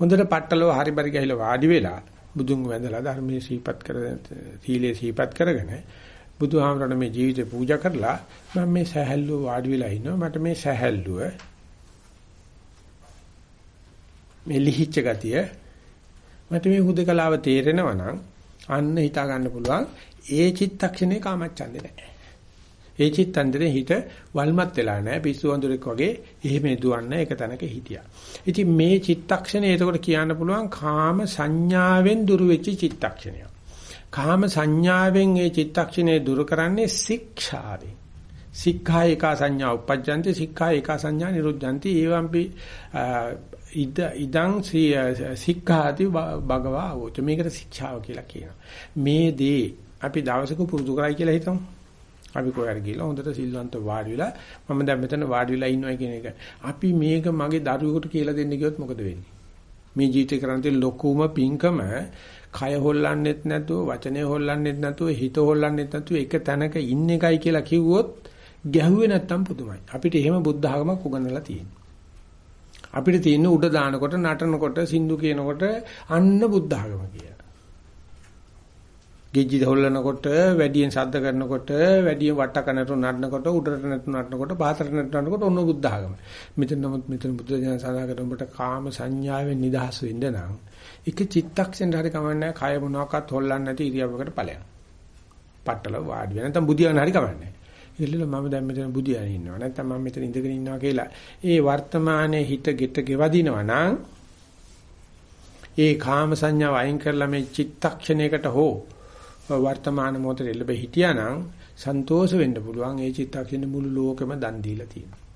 හොඳට පట్టලව හරි පරි ගහලා වාඩි වෙලා බුදුන් වැඳලා ධර්මයේ සීපත් කර සීලේ සීපත් කරගෙන බුදුහාමරණ මේ ජීවිතේ පූජා කරලා මම මේ සහැල්ලුව වාඩි වෙලා ඉන්නවා. මට මේ සහැල්ලුව මේ ලිහිච්ච ගතිය මට මේ හුදකලාව තේරෙනවා නම් අන්න හිතා ගන්න පුළුවන්. ඒ චිත්තක්ෂණේ කාමච්ඡන්දේ නැහැ. ඒ චිත්තන්දරේ හිත වල්මත් වෙලා නැහැ පිස්සු වඳුරෙක් වගේ එහෙම දුවන්නේ එක තැනක හිටියා. ඉතින් මේ චිත්තක්ෂණය එතකොට කියන්න පුළුවන් කාම සංඥාවෙන් දුරු වෙච්ච චිත්තක්ෂණය. කාම සංඥාවෙන් මේ චිත්තක්ෂණය දුරු කරන්නේ ශික්ෂාවෙන්. සික්ඛා එක සංඥා උපජ්ජන්ති සික්ඛා එක සංඥා නිරුද්ධಂತಿ ඒවම්පි ඉද ඉදං සික්ඛාති භගවා වූ මේකට ශික්ෂාව කියලා කියනවා. මේ දේ අපි දවසක පුරුදු කරයි කියලා හිතමු. අපි කොහරි ගිහලා හොඳට සිල්වන්ත වාඩි වෙලා මම දැන් මෙතන වාඩි වෙලා ඉන්නවා කියන එක. අපි මේක මගේ දරුවෙකුට කියලා දෙන්න ගියොත් මොකද වෙන්නේ? මේ ජීවිතේ කරන් තියෙන ලොකුම පිංකම කය හොල්ලන්නෙත් නැතුව, වචනේ හොල්ලන්නෙත් නැතුව, හිත හොල්ලන්නෙත් නැතුව එක තැනක ඉන්න එකයි කියලා කිව්වොත් ගැහුවේ නැත්තම් පුදුමයි. අපිට එහෙම බුද්ධ ආගමක් උගන්වලා තියෙනවා. අපිට තියෙන උඩ දානකොට, නටනකොට, සින්දු කියනකොට අන්න බුද්ධ ආගම කියලා. ගෙජ්ජි හොල්ලනකොට වැඩියෙන් ශබ්ද කරනකොට වැඩියෙන් වට කනට නටනකොට උඩරට නටනකොට පහතට නටනකොට ඔන්න බුද්ධ ආගම. මෙතන නමුත් මෙතන බුද්ධ ජන සඳහන් කරන ඔබට කාම සංඥාවෙන් නිදහස් වෙන්න නම් එක චිත්තක්ෂණ හරි කමන්නේ කය මොනවාක්වත් හොල්ලන්නේ නැති ඉරියව්වකට ඵලයක්. පట్టල වාඩි වෙන නැත්නම් බුදියාන හරි කමන්නේ. ඉල්ලල මම දැන් මෙතන බුදියාන ඉන්නවා නැත්නම් මම මෙතන ඉඳගෙන ඉන්නවා කියලා ඒ වර්තමානයේ හිත ගෙට ගෙවදිනවා නම් ඒ කාම සංඥාව අයින් කරලා මේ චිත්තක්ෂණයකට හෝ වර්තමාන මොහොතේ එළඹ හිටියානම් සන්තෝෂ වෙන්න පුළුවන් ඒ චිත්තක්ෂණ මුළු ලෝකෙම දන් දීලා තියෙනවා.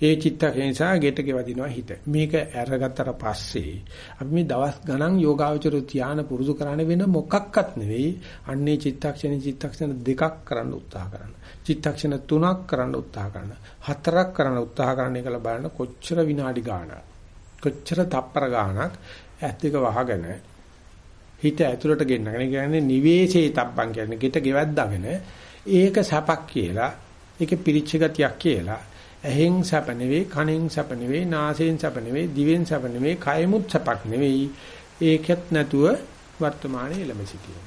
ඒ චිත්තකේ නිසා ගෙට ගෙවදිනවා හිත. මේක අරගත්තට පස්සේ අපි මේ දවස් ගණන් යෝගාවචර ධානය පුරුදු කරන්න වෙන මොකක්වත් නෙවෙයි. අන්නේ චිත්තක්ෂණ චිත්තක්ෂණ දෙකක් කරන්න උත්සාහ කරන්න. චිත්තක්ෂණ තුනක් කරන්න උත්සාහ කරන්න. හතරක් කරන්න උත්සාහ කරන්න කියලා බලන්න කොච්චර විනාඩි ගාණක්. කොච්චර තප්පර ගාණක් ඇත් දෙක වහගෙන හිත ඇතුළට ගෙන්නගෙන කියන්නේ නිවේශේ තබ්බන් කියන්නේ ගෙට ගෙවද්දාගෙන ඒක සැපක් කියලා ඒකේ පිරිච්ච ගතියක් කියලා ඇහෙන් සැප නෙවෙයි කනෙන් සැප නෙවෙයි නාසයෙන් සැප නෙවෙයි දිවෙන් සැප නෙවෙයි කයමුත් සැපක් නෙවෙයි. ඒකත් නැතුව වර්තමානයේ ළම සිටින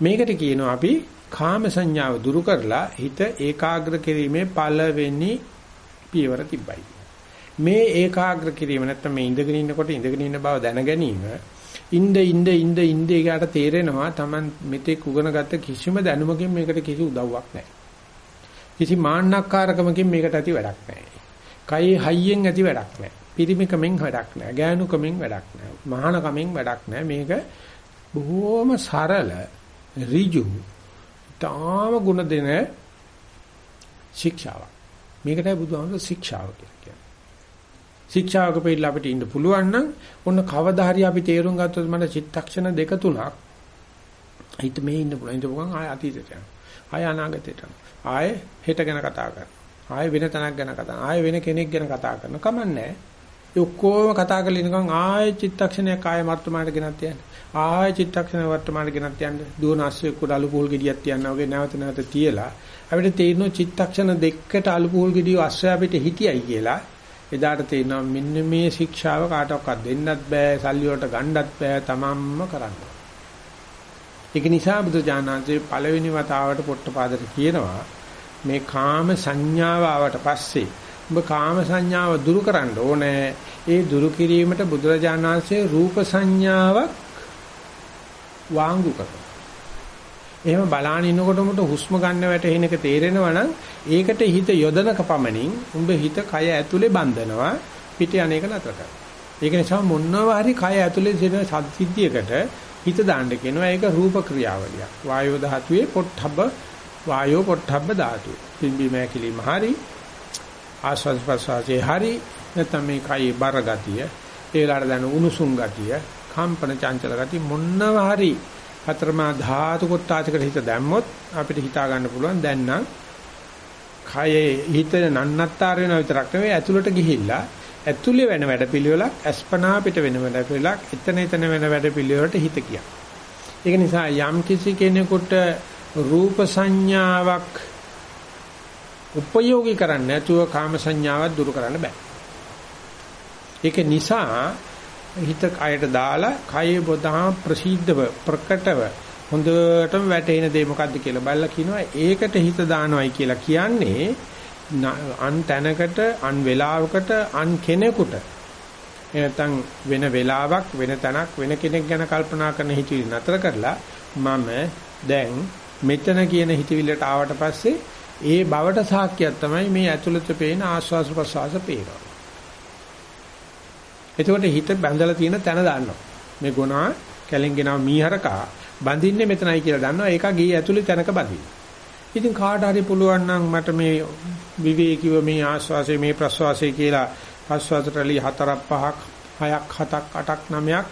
මේකට කියනවා අපි කාම සංඥාව දුරු කරලා හිත ඒකාග්‍ර කිරීමේ පළවෙනි පියවර තිබ්බයි. මේ ඒකාග්‍ර කිරීම නැත්නම් මේ ඉඳගෙන ඉන්නකොට ඉඳගෙන ඉන්න බව දැන ගැනීම ඉnde ඉnde ඉnde ඉnde එකට තේරෙනවා Taman මෙතෙක් උගෙන ගත්ත කිසිම දැනුමකින් මේකට කිසි උදව්වක් නැහැ. කිසි මාන්නක්කාරකමකින් මේකට ඇති වැඩක් නැහැ. කයි හයියෙන් ඇති වැඩක් නැහැ. පිරිමිකමෙන් වැඩක් නැහැ. ගෑනුකමෙන් වැඩක් නැහැ. මහානකමෙන් වැඩක් නැහැ. මේක බොහොම සරල ඍජු තාම ගුණ දෙන ශික්ෂාවක්. මේකටයි බුදුහාමුදුරුවෝ ශික්ෂාව කියන්නේ. ශික්ෂාවක පිළිලා අපිට ඉන්න පුළුවන් නම් ඔන්න කවදා හරි අපි තේරුම් ගත්තොත් මට චිත්තක්ෂණ දෙක තුනක් හිත මේ ඉන්න පුළුවන්. ඉඳපු ගමන් ආය අතීතයට යනවා. ආය අනාගතයට යනවා. ආය හෙට ගැන කතා කරනවා. ආය වෙන තැනක් ගැන කතා ආය වෙන කෙනෙක් ගැන කතා කරනවා. කමන්නේ. ඒ ඔක්කොම කතා කරලා ඉන්නකම් ආය චිත්තක්ෂණයක් ආය වර්තමානට ගෙනත් යන්නේ. ආය චිත්තක්ෂණ වර්තමානට ගෙනත් යන්නේ. දුවන අස්සෙක් කොට අලු පොල් ගෙඩියක් තියනවා වගේ නැවත නැවත තියලා අපිට තේරෙනවා චිත්තක්ෂණ දෙකකට අලු පොල් ගෙඩිය අස්සය අපිට හිටියයි කියලා. එදාට තේරෙනවා මෙන්න මේ ශික්ෂාව කාටවත් දෙන්නත් බෑ සල්ලි වලට ගන්නත් බෑ තමන්ම කරන්න. ඒක නිසා බුදුජානනාංශයේ පළවෙනි වතාවට පොට්ටපාදට කියනවා මේ කාම සංඥාව ආවට පස්සේ ඔබ කාම සංඥාව දුරු කරන්න ඕනේ. ඒ දුරු කිරීමට බුදුරජාණන්සේ රූප සංඥාවක් වාංගු කරනවා. එහෙම බලාන ඉන්නකොටම හුස්ම ගන්න වැටෙන එක තේරෙනවා නම් ඒකට හිත යොදනක පමණින් උඹ හිත කය ඇතුලේ බඳනවා පිට යන්නේක නතර කරනවා. ඒක නිසා මොනවා හරි කය ඇතුලේ දෙන සත්‍සිද්ධියකට හිත දාන්න කියනවා ඒක රූප ක්‍රියාවලියක්. වායෝ ධාතුවේ පොට්ටබ්බ වායෝ පොට්ටබ්බ ධාතුව. පිම්බීම ඇකිලිම හරි ආස්වාද ප්‍රසවාසයේ හරි නැත්නම් මේ කයේ බර ගතිය, ඒලාට දැන උණුසුම් ගතිය, කම්පන චංචල ගතිය මොනවා හරි හතරමා ධාතු කොටාචකට හිත දැම්මොත් අපිට හිතා ගන්න පුළුවන් දැන් නම් කයේ හිත නන්නත්තර වෙන විතරක් නෙවෙයි ඇතුළට ගිහිල්ලා ඇතුළේ වෙන වැඩපිළිවෙලක් අස්පනා පිට වෙන වැඩපිළිවෙලක් එතන එතන වෙන වැඩපිළිවෙලට හිත කියක්. ඒක නිසා යම් කිසි කෙනෙකුට රූප සංඥාවක් උපයෝගී කරන්නේ නැතුව කාම සංඥාවක් දුරු කරන්න බෑ. ඒක නිසා හිත කයට දාලා කයේ බොදහා ප්‍රසිද්ධව ප්‍රකටව හොඳටම වැටෙන දේ මොකද්ද කියලා බලලා කියනවා. ඒකට හිත දානවයි කියලා කියන්නේ අන් තැනකට අන් වේලාවකට අන් කෙනෙකුට. එනතන් වෙන වේලාවක් වෙන තැනක් වෙන කෙනෙක් ගැන කල්පනා කරන හිතවිලි නතර කරලා මම දැන් මෙතන කියන හිතවිල්ලට ආවට පස්සේ ඒ බවට සාක්කියක් තමයි මේ ඇතුළත පේන ආස්වාස ප්‍රසවාස පේනවා. එතකොට හිත බැඳලා තියෙන තැන දන්නවා. මේ ගුණා කැලෙන්ගෙනව මීහරකා බඳින්නේ මෙතනයි කියලා දන්නවා. ඒක ගේ ඇතුලේ තැනක බඳින. ඉතින් කාට හරි පුළුවන් නම් මට මේ විවේකීව මේ ආස්වාසේ මේ ප්‍රස්වාසේ කියලා ආස්වාදතරලි හතරක් පහක් හයක් හතක් අටක් නවයක්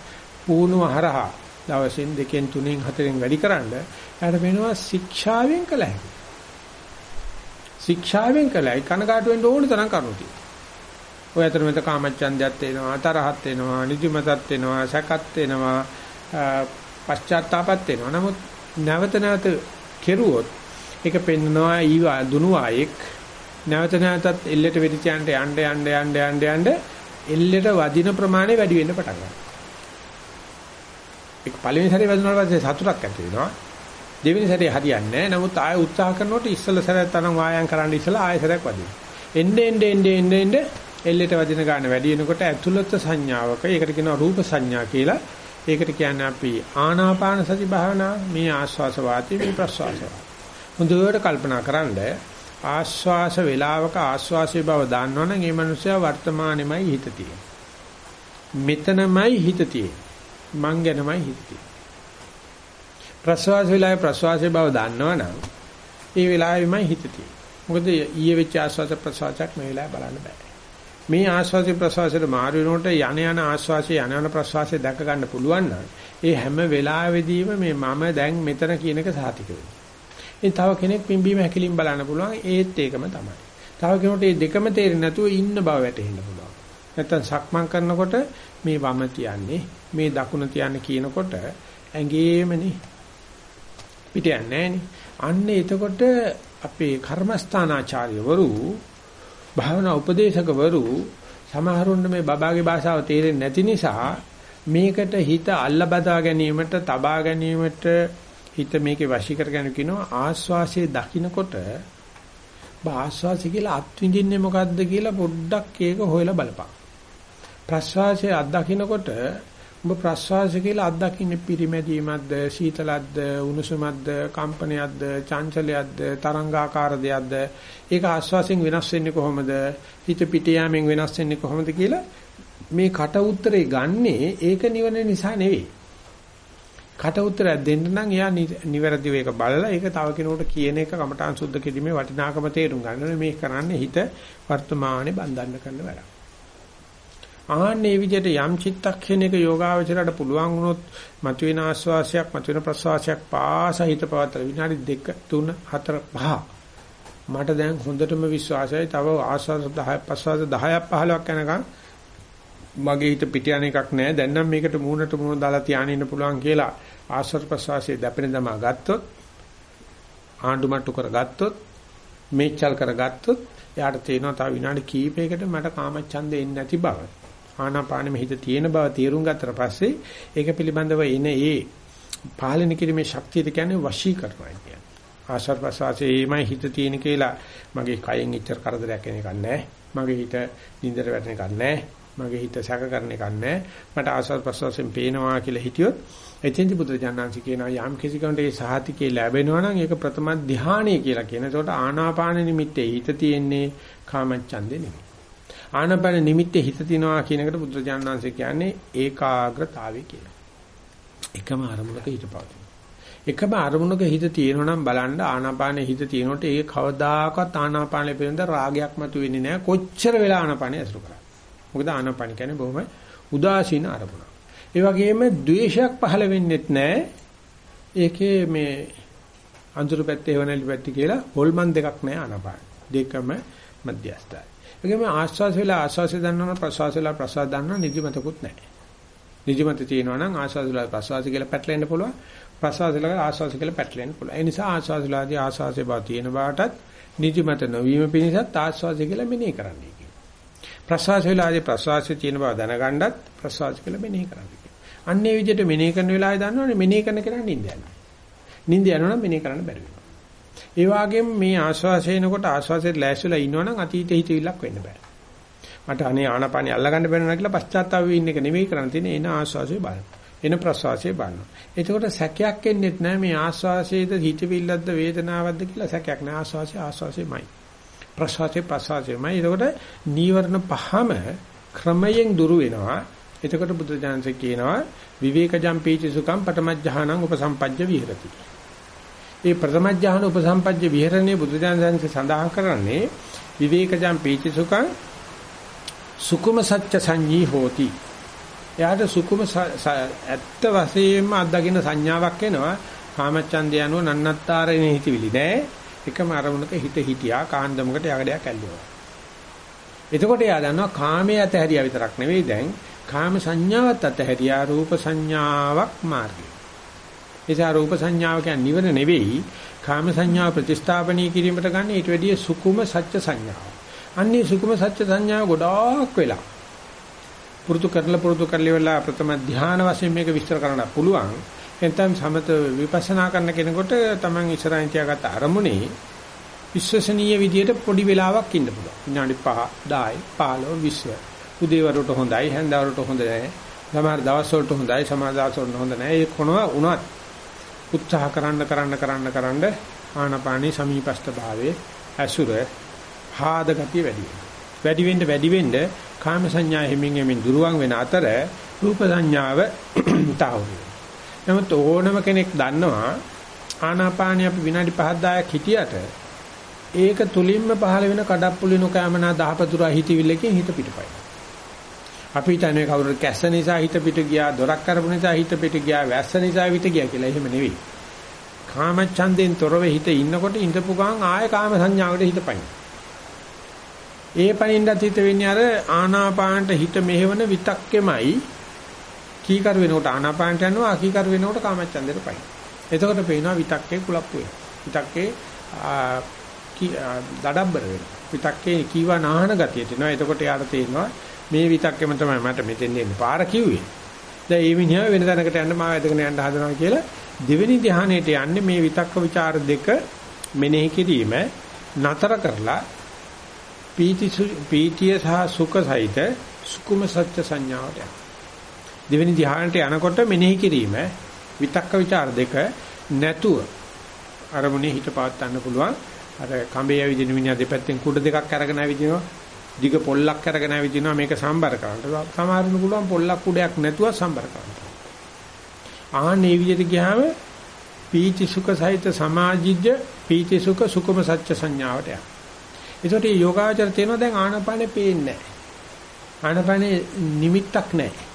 පුණුව හරහා දවසෙන් දෙකෙන් තුනෙන් හතරෙන් වැඩි කරන්න එයාට වෙනවා ශික්ෂාවෙන් කළ හැකි. ශික්ෂාවෙන් කළයි කනකාට වෙන්න ඕන තරම් කරුණු තියෙනවා. ඔය අතර මෙත කාමච්ඡන්දයත් එනවා, තරහත් එනවා, නිදිමතත් එනවා, සැකත් එනවා, පශ්චාත්තාපත් එනවා. නමුත් නැවත නැවත කෙරුවොත් ඒක පෙන්නනවා ඊවා දුනු ආයෙක් නැවත නැවතත් එල්ලෙට වෙදිචයන්ට යන්න යන්න යන්න යන්න යන්න එල්ලෙට වදින ප්‍රමාණය වැඩි වෙන්න පටන් ගන්නවා. ඒක පළවෙනි සැරේ වදිනාට පස්සේ සතුටක් ඇති වෙනවා. දෙවෙනි සැරේ හරියන්නේ නැහැ. නමුත් ආයෙ උත්සාහ කරනකොට ඉස්සල සැරයක් තරම් වායම් කරන්න ඉස්සලා ආයෙ සැරයක් වදිනවා. එන්නේ එන්නේ එන්නේ එන්නේ එල්ලෙට වදින ගාන වැඩි වෙනකොට ඇතුළත සංඥාවක ඒකට කියනවා රූප සංඥා කියලා. ඒකට කියන්නේ අපි ආනාපාන සති භාවනා මේ ආස්වාස වාතය මේ ප්‍රස්වාස වාතය. හොඳට කල්පනා කරන්ඩ ආස්වාස වේලාවක ආස්වාසයේ බව දන්නවනම් ඒ මනුස්සයා වර්තමානෙමයි හිත තියෙන්නේ. මෙතනමයි හිත තියෙන්නේ. මං ගැනමයි හිත තියෙන්නේ. ප්‍රස්වාස වේලාවේ ප්‍රස්වාසයේ බව දන්නවනම් ඒ වෙලාවෙමයි හිත තියෙන්නේ. මොකද ඊයේ වෙච්ච ආස්වාද ප්‍රසවාසයක් මේ වෙලාවේ බලන්න බෑ. මේ ආස්වාද ප්‍රසවාසයට මාරු වෙනකොට යන යන ආස්වාසිය යන යන ප්‍රසවාසය දැක ගන්න පුළුවන් නම් ඒ හැම වෙලාවෙදීම මේ මම දැන් මෙතන කියන එක සාතික වෙනවා. ඒ තව කෙනෙක් පිම්බීම හැකිලින් බලන්න පුළුවන් ඒත් ඒකම තමයි. තව කෙනෙකුට මේ දෙකම තේරෙන්නේ නැතුව ඉන්න බව වැටහෙන්න පුළුවන්. නැත්තම් සක්මන් කරනකොට මේ වම තියන්නේ මේ දකුණ තියන්නේ කියනකොට ඇඟේමනේ පිට යන්නේ අන්න එතකොට අපේ කර්මස්ථානාචාර්යවරු භාවනා උපදේශකවරු සමහරුන්න මේ බබාගේ භාෂාව තේරෙන්නේ නැති නිසා මේකට හිත අල්ල බදා ගැනීමට තබා ගැනීමට හිත මේකේ වශී කර ගැනීම කියනවා ආස්වාසිය දකින්නකොට ආස්වාසිය කියලා අත්විඳින්නේ මොකද්ද කියලා පොඩ්ඩක් ඒක හොයලා බලපන්. ප්‍රස්වාසය අත්දකින්නකොට ඔබ ප්‍රස්වාසය කියලා අත්දකින්නේ පිරිමැදීමක්ද සීතලක්ද උණුසුමක්ද කම්පනයක්ද චංචලයක්ද තරංගාකාර දෙයක්ද? ඒක ආස්වාසයෙන් වෙනස් වෙන්නේ කොහොමද? හිත පිට යාමෙන් වෙනස් වෙන්නේ කොහොමද කියලා මේ කට උත්තරේ ගන්නේ ඒක නිවන නිසා නෙවෙයි. කට උත්තරයක් දෙන්න නම් එයා නිවැරදිව ඒක බලලා ඒක තව කෙනෙකුට කියන එක කමඨාන් සුද්ධ කිරීමේ වටිනාකම තේරුම් ගන්න ඕනේ. මේ කරන්නේ හිත වර්තමානයේ බඳින්න කරන වැඩක්. ආන්නේ විදිහට යම් චිත්තක්ෂණයක යෝගාවචරයට පුළුවන් වුණොත් මතුවෙන ආස්වාසයක් මතුවෙන ප්‍රසවාසයක් පාසහිත පවතර විනාඩි 2 3 4 5 මට දැන් හොඳටම විශ්වාසයි. තව ආස්වාස 10 ප්‍රසවාස 10ක් 15ක් යනකම් මගේ හිත පිට යන එකක් නැහැ දැන් නම් මේකට මූණට මූණ දාලා තියාගෙන ඉන්න පුළුවන් කියලා ආස්වාද ප්‍රසවාසයේ දැපෙන දමා ගත්තොත් ආණ්ඩු මට්ටු කරගත්තොත් මේචල් කරගත්තොත් එයාට තේරෙනවා තව විනාඩි කීපයකට මට කාමච්ඡන්දේ එන්නේ නැති බව. ආනාපානෙම හිත තියෙන බව තේරුම් ගත්තට පස්සේ ඒක පිළිබඳව එන ඒ පාලන කිරීමේ ශක්තියට කියන්නේ වශී කරනවා කියන්නේ. ආශ්‍රව ප්‍රසවාසයේමයි හිත තියෙන කියලා මගේ කයෙන් ඉච්චර කරදරයක් එන එකක් නැහැ. මගේ හිත නින්දට වැටෙන එකක් නැහැ. මගේ හිත සැක කරන එකක් නැහැ. මට ආශ්‍රව ප්‍රසවාසයෙන් පේනවා කියලා හිතියොත් එතෙන්දි බුදුරජාණන්සි කියනවා යම් කිසි කෙනෙකුට ඒ සහතිකේ ලැබෙනවා නම් ඒක ප්‍රථම ධානය කියලා කියන. ඒකට ආනාපාන නිමිත්තේ හිත තියෙන්නේ කාමච්ඡන්දේ නෙමෙයි. ආනපන නිමිත්තේ හිත තිනවා කියන එකට බුදුරජාණන් වහන්සේ කියන්නේ ඒකාග්‍රතාවය කියලා. එකම අරමුණක හිත පවතින. එකම අරමුණක හිත තියෙනවා නම් බලන්න ආනාපානෙ හිත තියෙනකොට ඒ කවදාකවත් ආනාපානෙ පිළිබඳ රාගයක් මතුවෙන්නේ නැහැ කොච්චර වෙලා ආනාපානෙ ඇසුරු කරා. මොකද ආනාපාන කියන්නේ බොහොම උදාසීන අරමුණක්. ඒ වගේම ද්වේෂයක් පහළ වෙන්නෙත් නැහැ. ඒකේ මේ අඳුරු පැත්තේ හේවණලි පැත්තේ කියලා හොල්මන් දෙකක් නැහැ ආනාපාන. දෙකම මධ්‍යස්ථයි. ඒකම ආස්වාස වෙලා ආස්වාසය දන්නවනම් ප්‍රසවාස වෙලා ප්‍රසවාස දන්නවනම් නිදිමතකුත් නැහැ. නිදිමත තියෙනවා නම් ආස්වාස වෙලා ප්‍රසවාස කියලා පැටලෙන්න පුළුවන්. ප්‍රසවාස වෙලා ආස්වාස කියලා පැටලෙන්න පුළුවන්. ඒ නිසා ආස්වාස වෙලාදී ආස්වාසේ බව තියෙන බාටත් නිදිමත නොවීම පිණිසත් ආස්වාසය කියලා මෙනෙහි කරන්නයි කියන්නේ. ප්‍රසවාස වෙලාදී ප්‍රසවාසයේ තියෙන බව දැනගන්නත් ප්‍රසවාස කියලා මෙනෙහි කරන්න කියනවා. අන්නේ විදිහට මෙනෙහි කරන වෙලාවේ දන්නවනේ මෙනෙහි කරන කෙනා නිින්ද යනවා. නිින්ද යනවනම් මෙනෙහි කරන්න බැරි වෙනවා. ඒ වගේම මේ ආශ්වාසයනකොට ආශ්වාසයට ලෑස්තිලා ඉන්නවනම් අතීත හිතවිල්ලක් වෙන්න බෑ. මට අනේ ආනපානිය අල්ලගන්න බැරි නා කියලා පශ්චාත්තාප වෙන්න එක නෙමෙයි කරන්න තියෙන්නේ එන ආශ්වාසය බලන්න. එන ප්‍රශ්වාසය බලන්න. එතකොට සැකයක් එන්නේත් නැහැ මේ ආශ්වාසයේද හිතවිල්ලක්ද වේදනාවක්ද කියලා සැකයක් නැහැ ආශ්වාසය ආශ්වාසයමයි. ප්‍රශ්වාසය ප්‍රශ්වාසයමයි. එතකොට නීවරණ පහම ක්‍රමයෙන් දුරු වෙනවා. එතකොට බුදුජානක කියනවා විවේකජම් පීචි සුඛම් පටමජ්ජහානං උපසම්පජ්ජ විහෙරති. ඒ ප්‍රථම ඥාන උපසම්පජ්ජ විහෙරණේ බුදුදහම සඳහන් කරන්නේ විවේකජම් පීචිසුඛං සුකුම සත්‍ය සංජී හෝති. එයාට සුකුම ඇත්ත වශයෙන්ම අත්දකින්න සංඥාවක් එනවා. කාමච්ඡන්දය අනුව නන්නත්තරේ හිතවිලි නෑ. එකම අරමුණක හිත හිටියා කාන්දමකට යකඩයක් ඇල්ලුවා. එතකොට එයා දන්නවා කාමයේ ඇතහැරියා විතරක් නෙවෙයි දැන් කාම සංඥාවත් ඇතහැරියා රූප සංඥාවක් මාර්ගය. නිසා රූප සංඥාව කියන්නේ නිවන නෙවෙයි කාම සංඥාව ප්‍රතිස්ථාපනීය කිරීමට ගන්න ඊට වැඩිය සුකුම සත්‍ය සංඥාව. අන්නේ සුකුම සත්‍ය සංඥාව ගොඩාක් වෙලා පුරුදු කරලා පුරුදු කරලා වෙලා ප්‍රථම ධානය වශයෙන් මේක විස්තර කරන්න පුළුවන්. එතෙන් සමත විපස්සනා කරන කෙනෙකුට Taman ඉස්සරහින් තියාගත්ත අරමුණේ විශ්වසනීය විදියට පොඩි වෙලාවක් ඉන්න පුළුවන්. විනාඩි 5, 10, 15, 20. උදේවරුට හොඳයි, හැන්දවරුට හොඳ නැහැ. සමහර දවස් වලට හොඳයි, සමහර දවස් වලට හොඳ නැහැ. ඒ කොනවා උනත් උත්සාහ කරන්න කරන්න කරන්න කරන්න ආනපානී සමීපස්ත භාවයේ ඇසුර හාද ගතිය වැඩි වෙනවා. වැඩි වෙන්න වැඩි වෙන්න කාම සංඥා හිමින් හිමින් දුරවන් වෙන අතර රූප සංඥාව තාවුන. නමුත් ඕනම කෙනෙක් දන්නවා ආනාපානිය අපි විනාඩි 5 10ක් හිටියට ඒක තුලින්ම පහළ වෙන කඩප්පුලිනු කැමනා දහපතුරා හිතවිල්ලකින් හිත පිටපයි. අපි හිතන්නේ කවුරු කැස්ස නිසා හිත පිට ගියා, දොරක් කරපු නිසා හිත පිට ගියා, වැස්ස නිසා හිත ගියා කියලා. එහෙම නෙවෙයි. කාමච්ඡන්දෙන් තොරව හිත ඉන්නකොට ඉඳපු ගමන් ආය කාම සංඥාවට හිත පයින්. ඒ පයින්ඩත් හිත වෙන්නේ අර ආනාපානට හිත මෙහෙවන විතක්කෙමයි කීකර වෙනකොට ආනාපානට යනවා අකීකර වෙනකොට කාමච්ඡන්දෙට පයින්. එතකොට පේනවා විතක්කේ කුලප්පු වෙනවා. විතක්කේ දඩබ්බර වෙනවා. විතක්කේ කීවා නාහන ගතිය තියෙනවා. එතකොට යාට තේරෙනවා මේ විතක්කෙම තමයි මට මෙතෙන් එන්න පාර කිව්වේ. දැන් මේ මිනිහා වෙන තැනකට යන්න මාව ඇදගෙන යන්න හදනවා කියලා දෙවෙනි ධ්‍යානයට යන්නේ මේ විතක්ක ਵਿਚාර දෙක මෙනෙහි කිරීම නතර කරලා පීති පීතිය සහ සුඛ සහිත සුකුම සත්‍ය සංඥාවට යන. දෙවෙනි ධ්‍යානයට යනකොට මෙනෙහි කිරීම විතක්ක ਵਿਚාර දෙක නැතුව අරමුණේ හිත පාත් ගන්න පුළුවන්. අර කඹේ ඇවිදින මිනිහා දෙපැත්තෙන් කුඩ දෙකක් අරගෙන ඇවිදිනවා. දිග පොල්ලක් අරගෙන ඇවිදිනවා මේක සම්බර කරන්න. සමහරුන් පුළුවන් පොල්ලක් කුඩයක් නැතුව සම්බර කරන්න. ආන්නේ විදිහට ගියාම පීති සුඛ සහිත සමාජිජ්ජ පීති සුඛ සුඛම සත්‍ය සංඥාවට යනවා. ඒකට මේ යෝගාචර තේනවා දැන් ආනපානේ පේන්නේ නැහැ. ආනපානේ නිමිත්තක් නැහැ.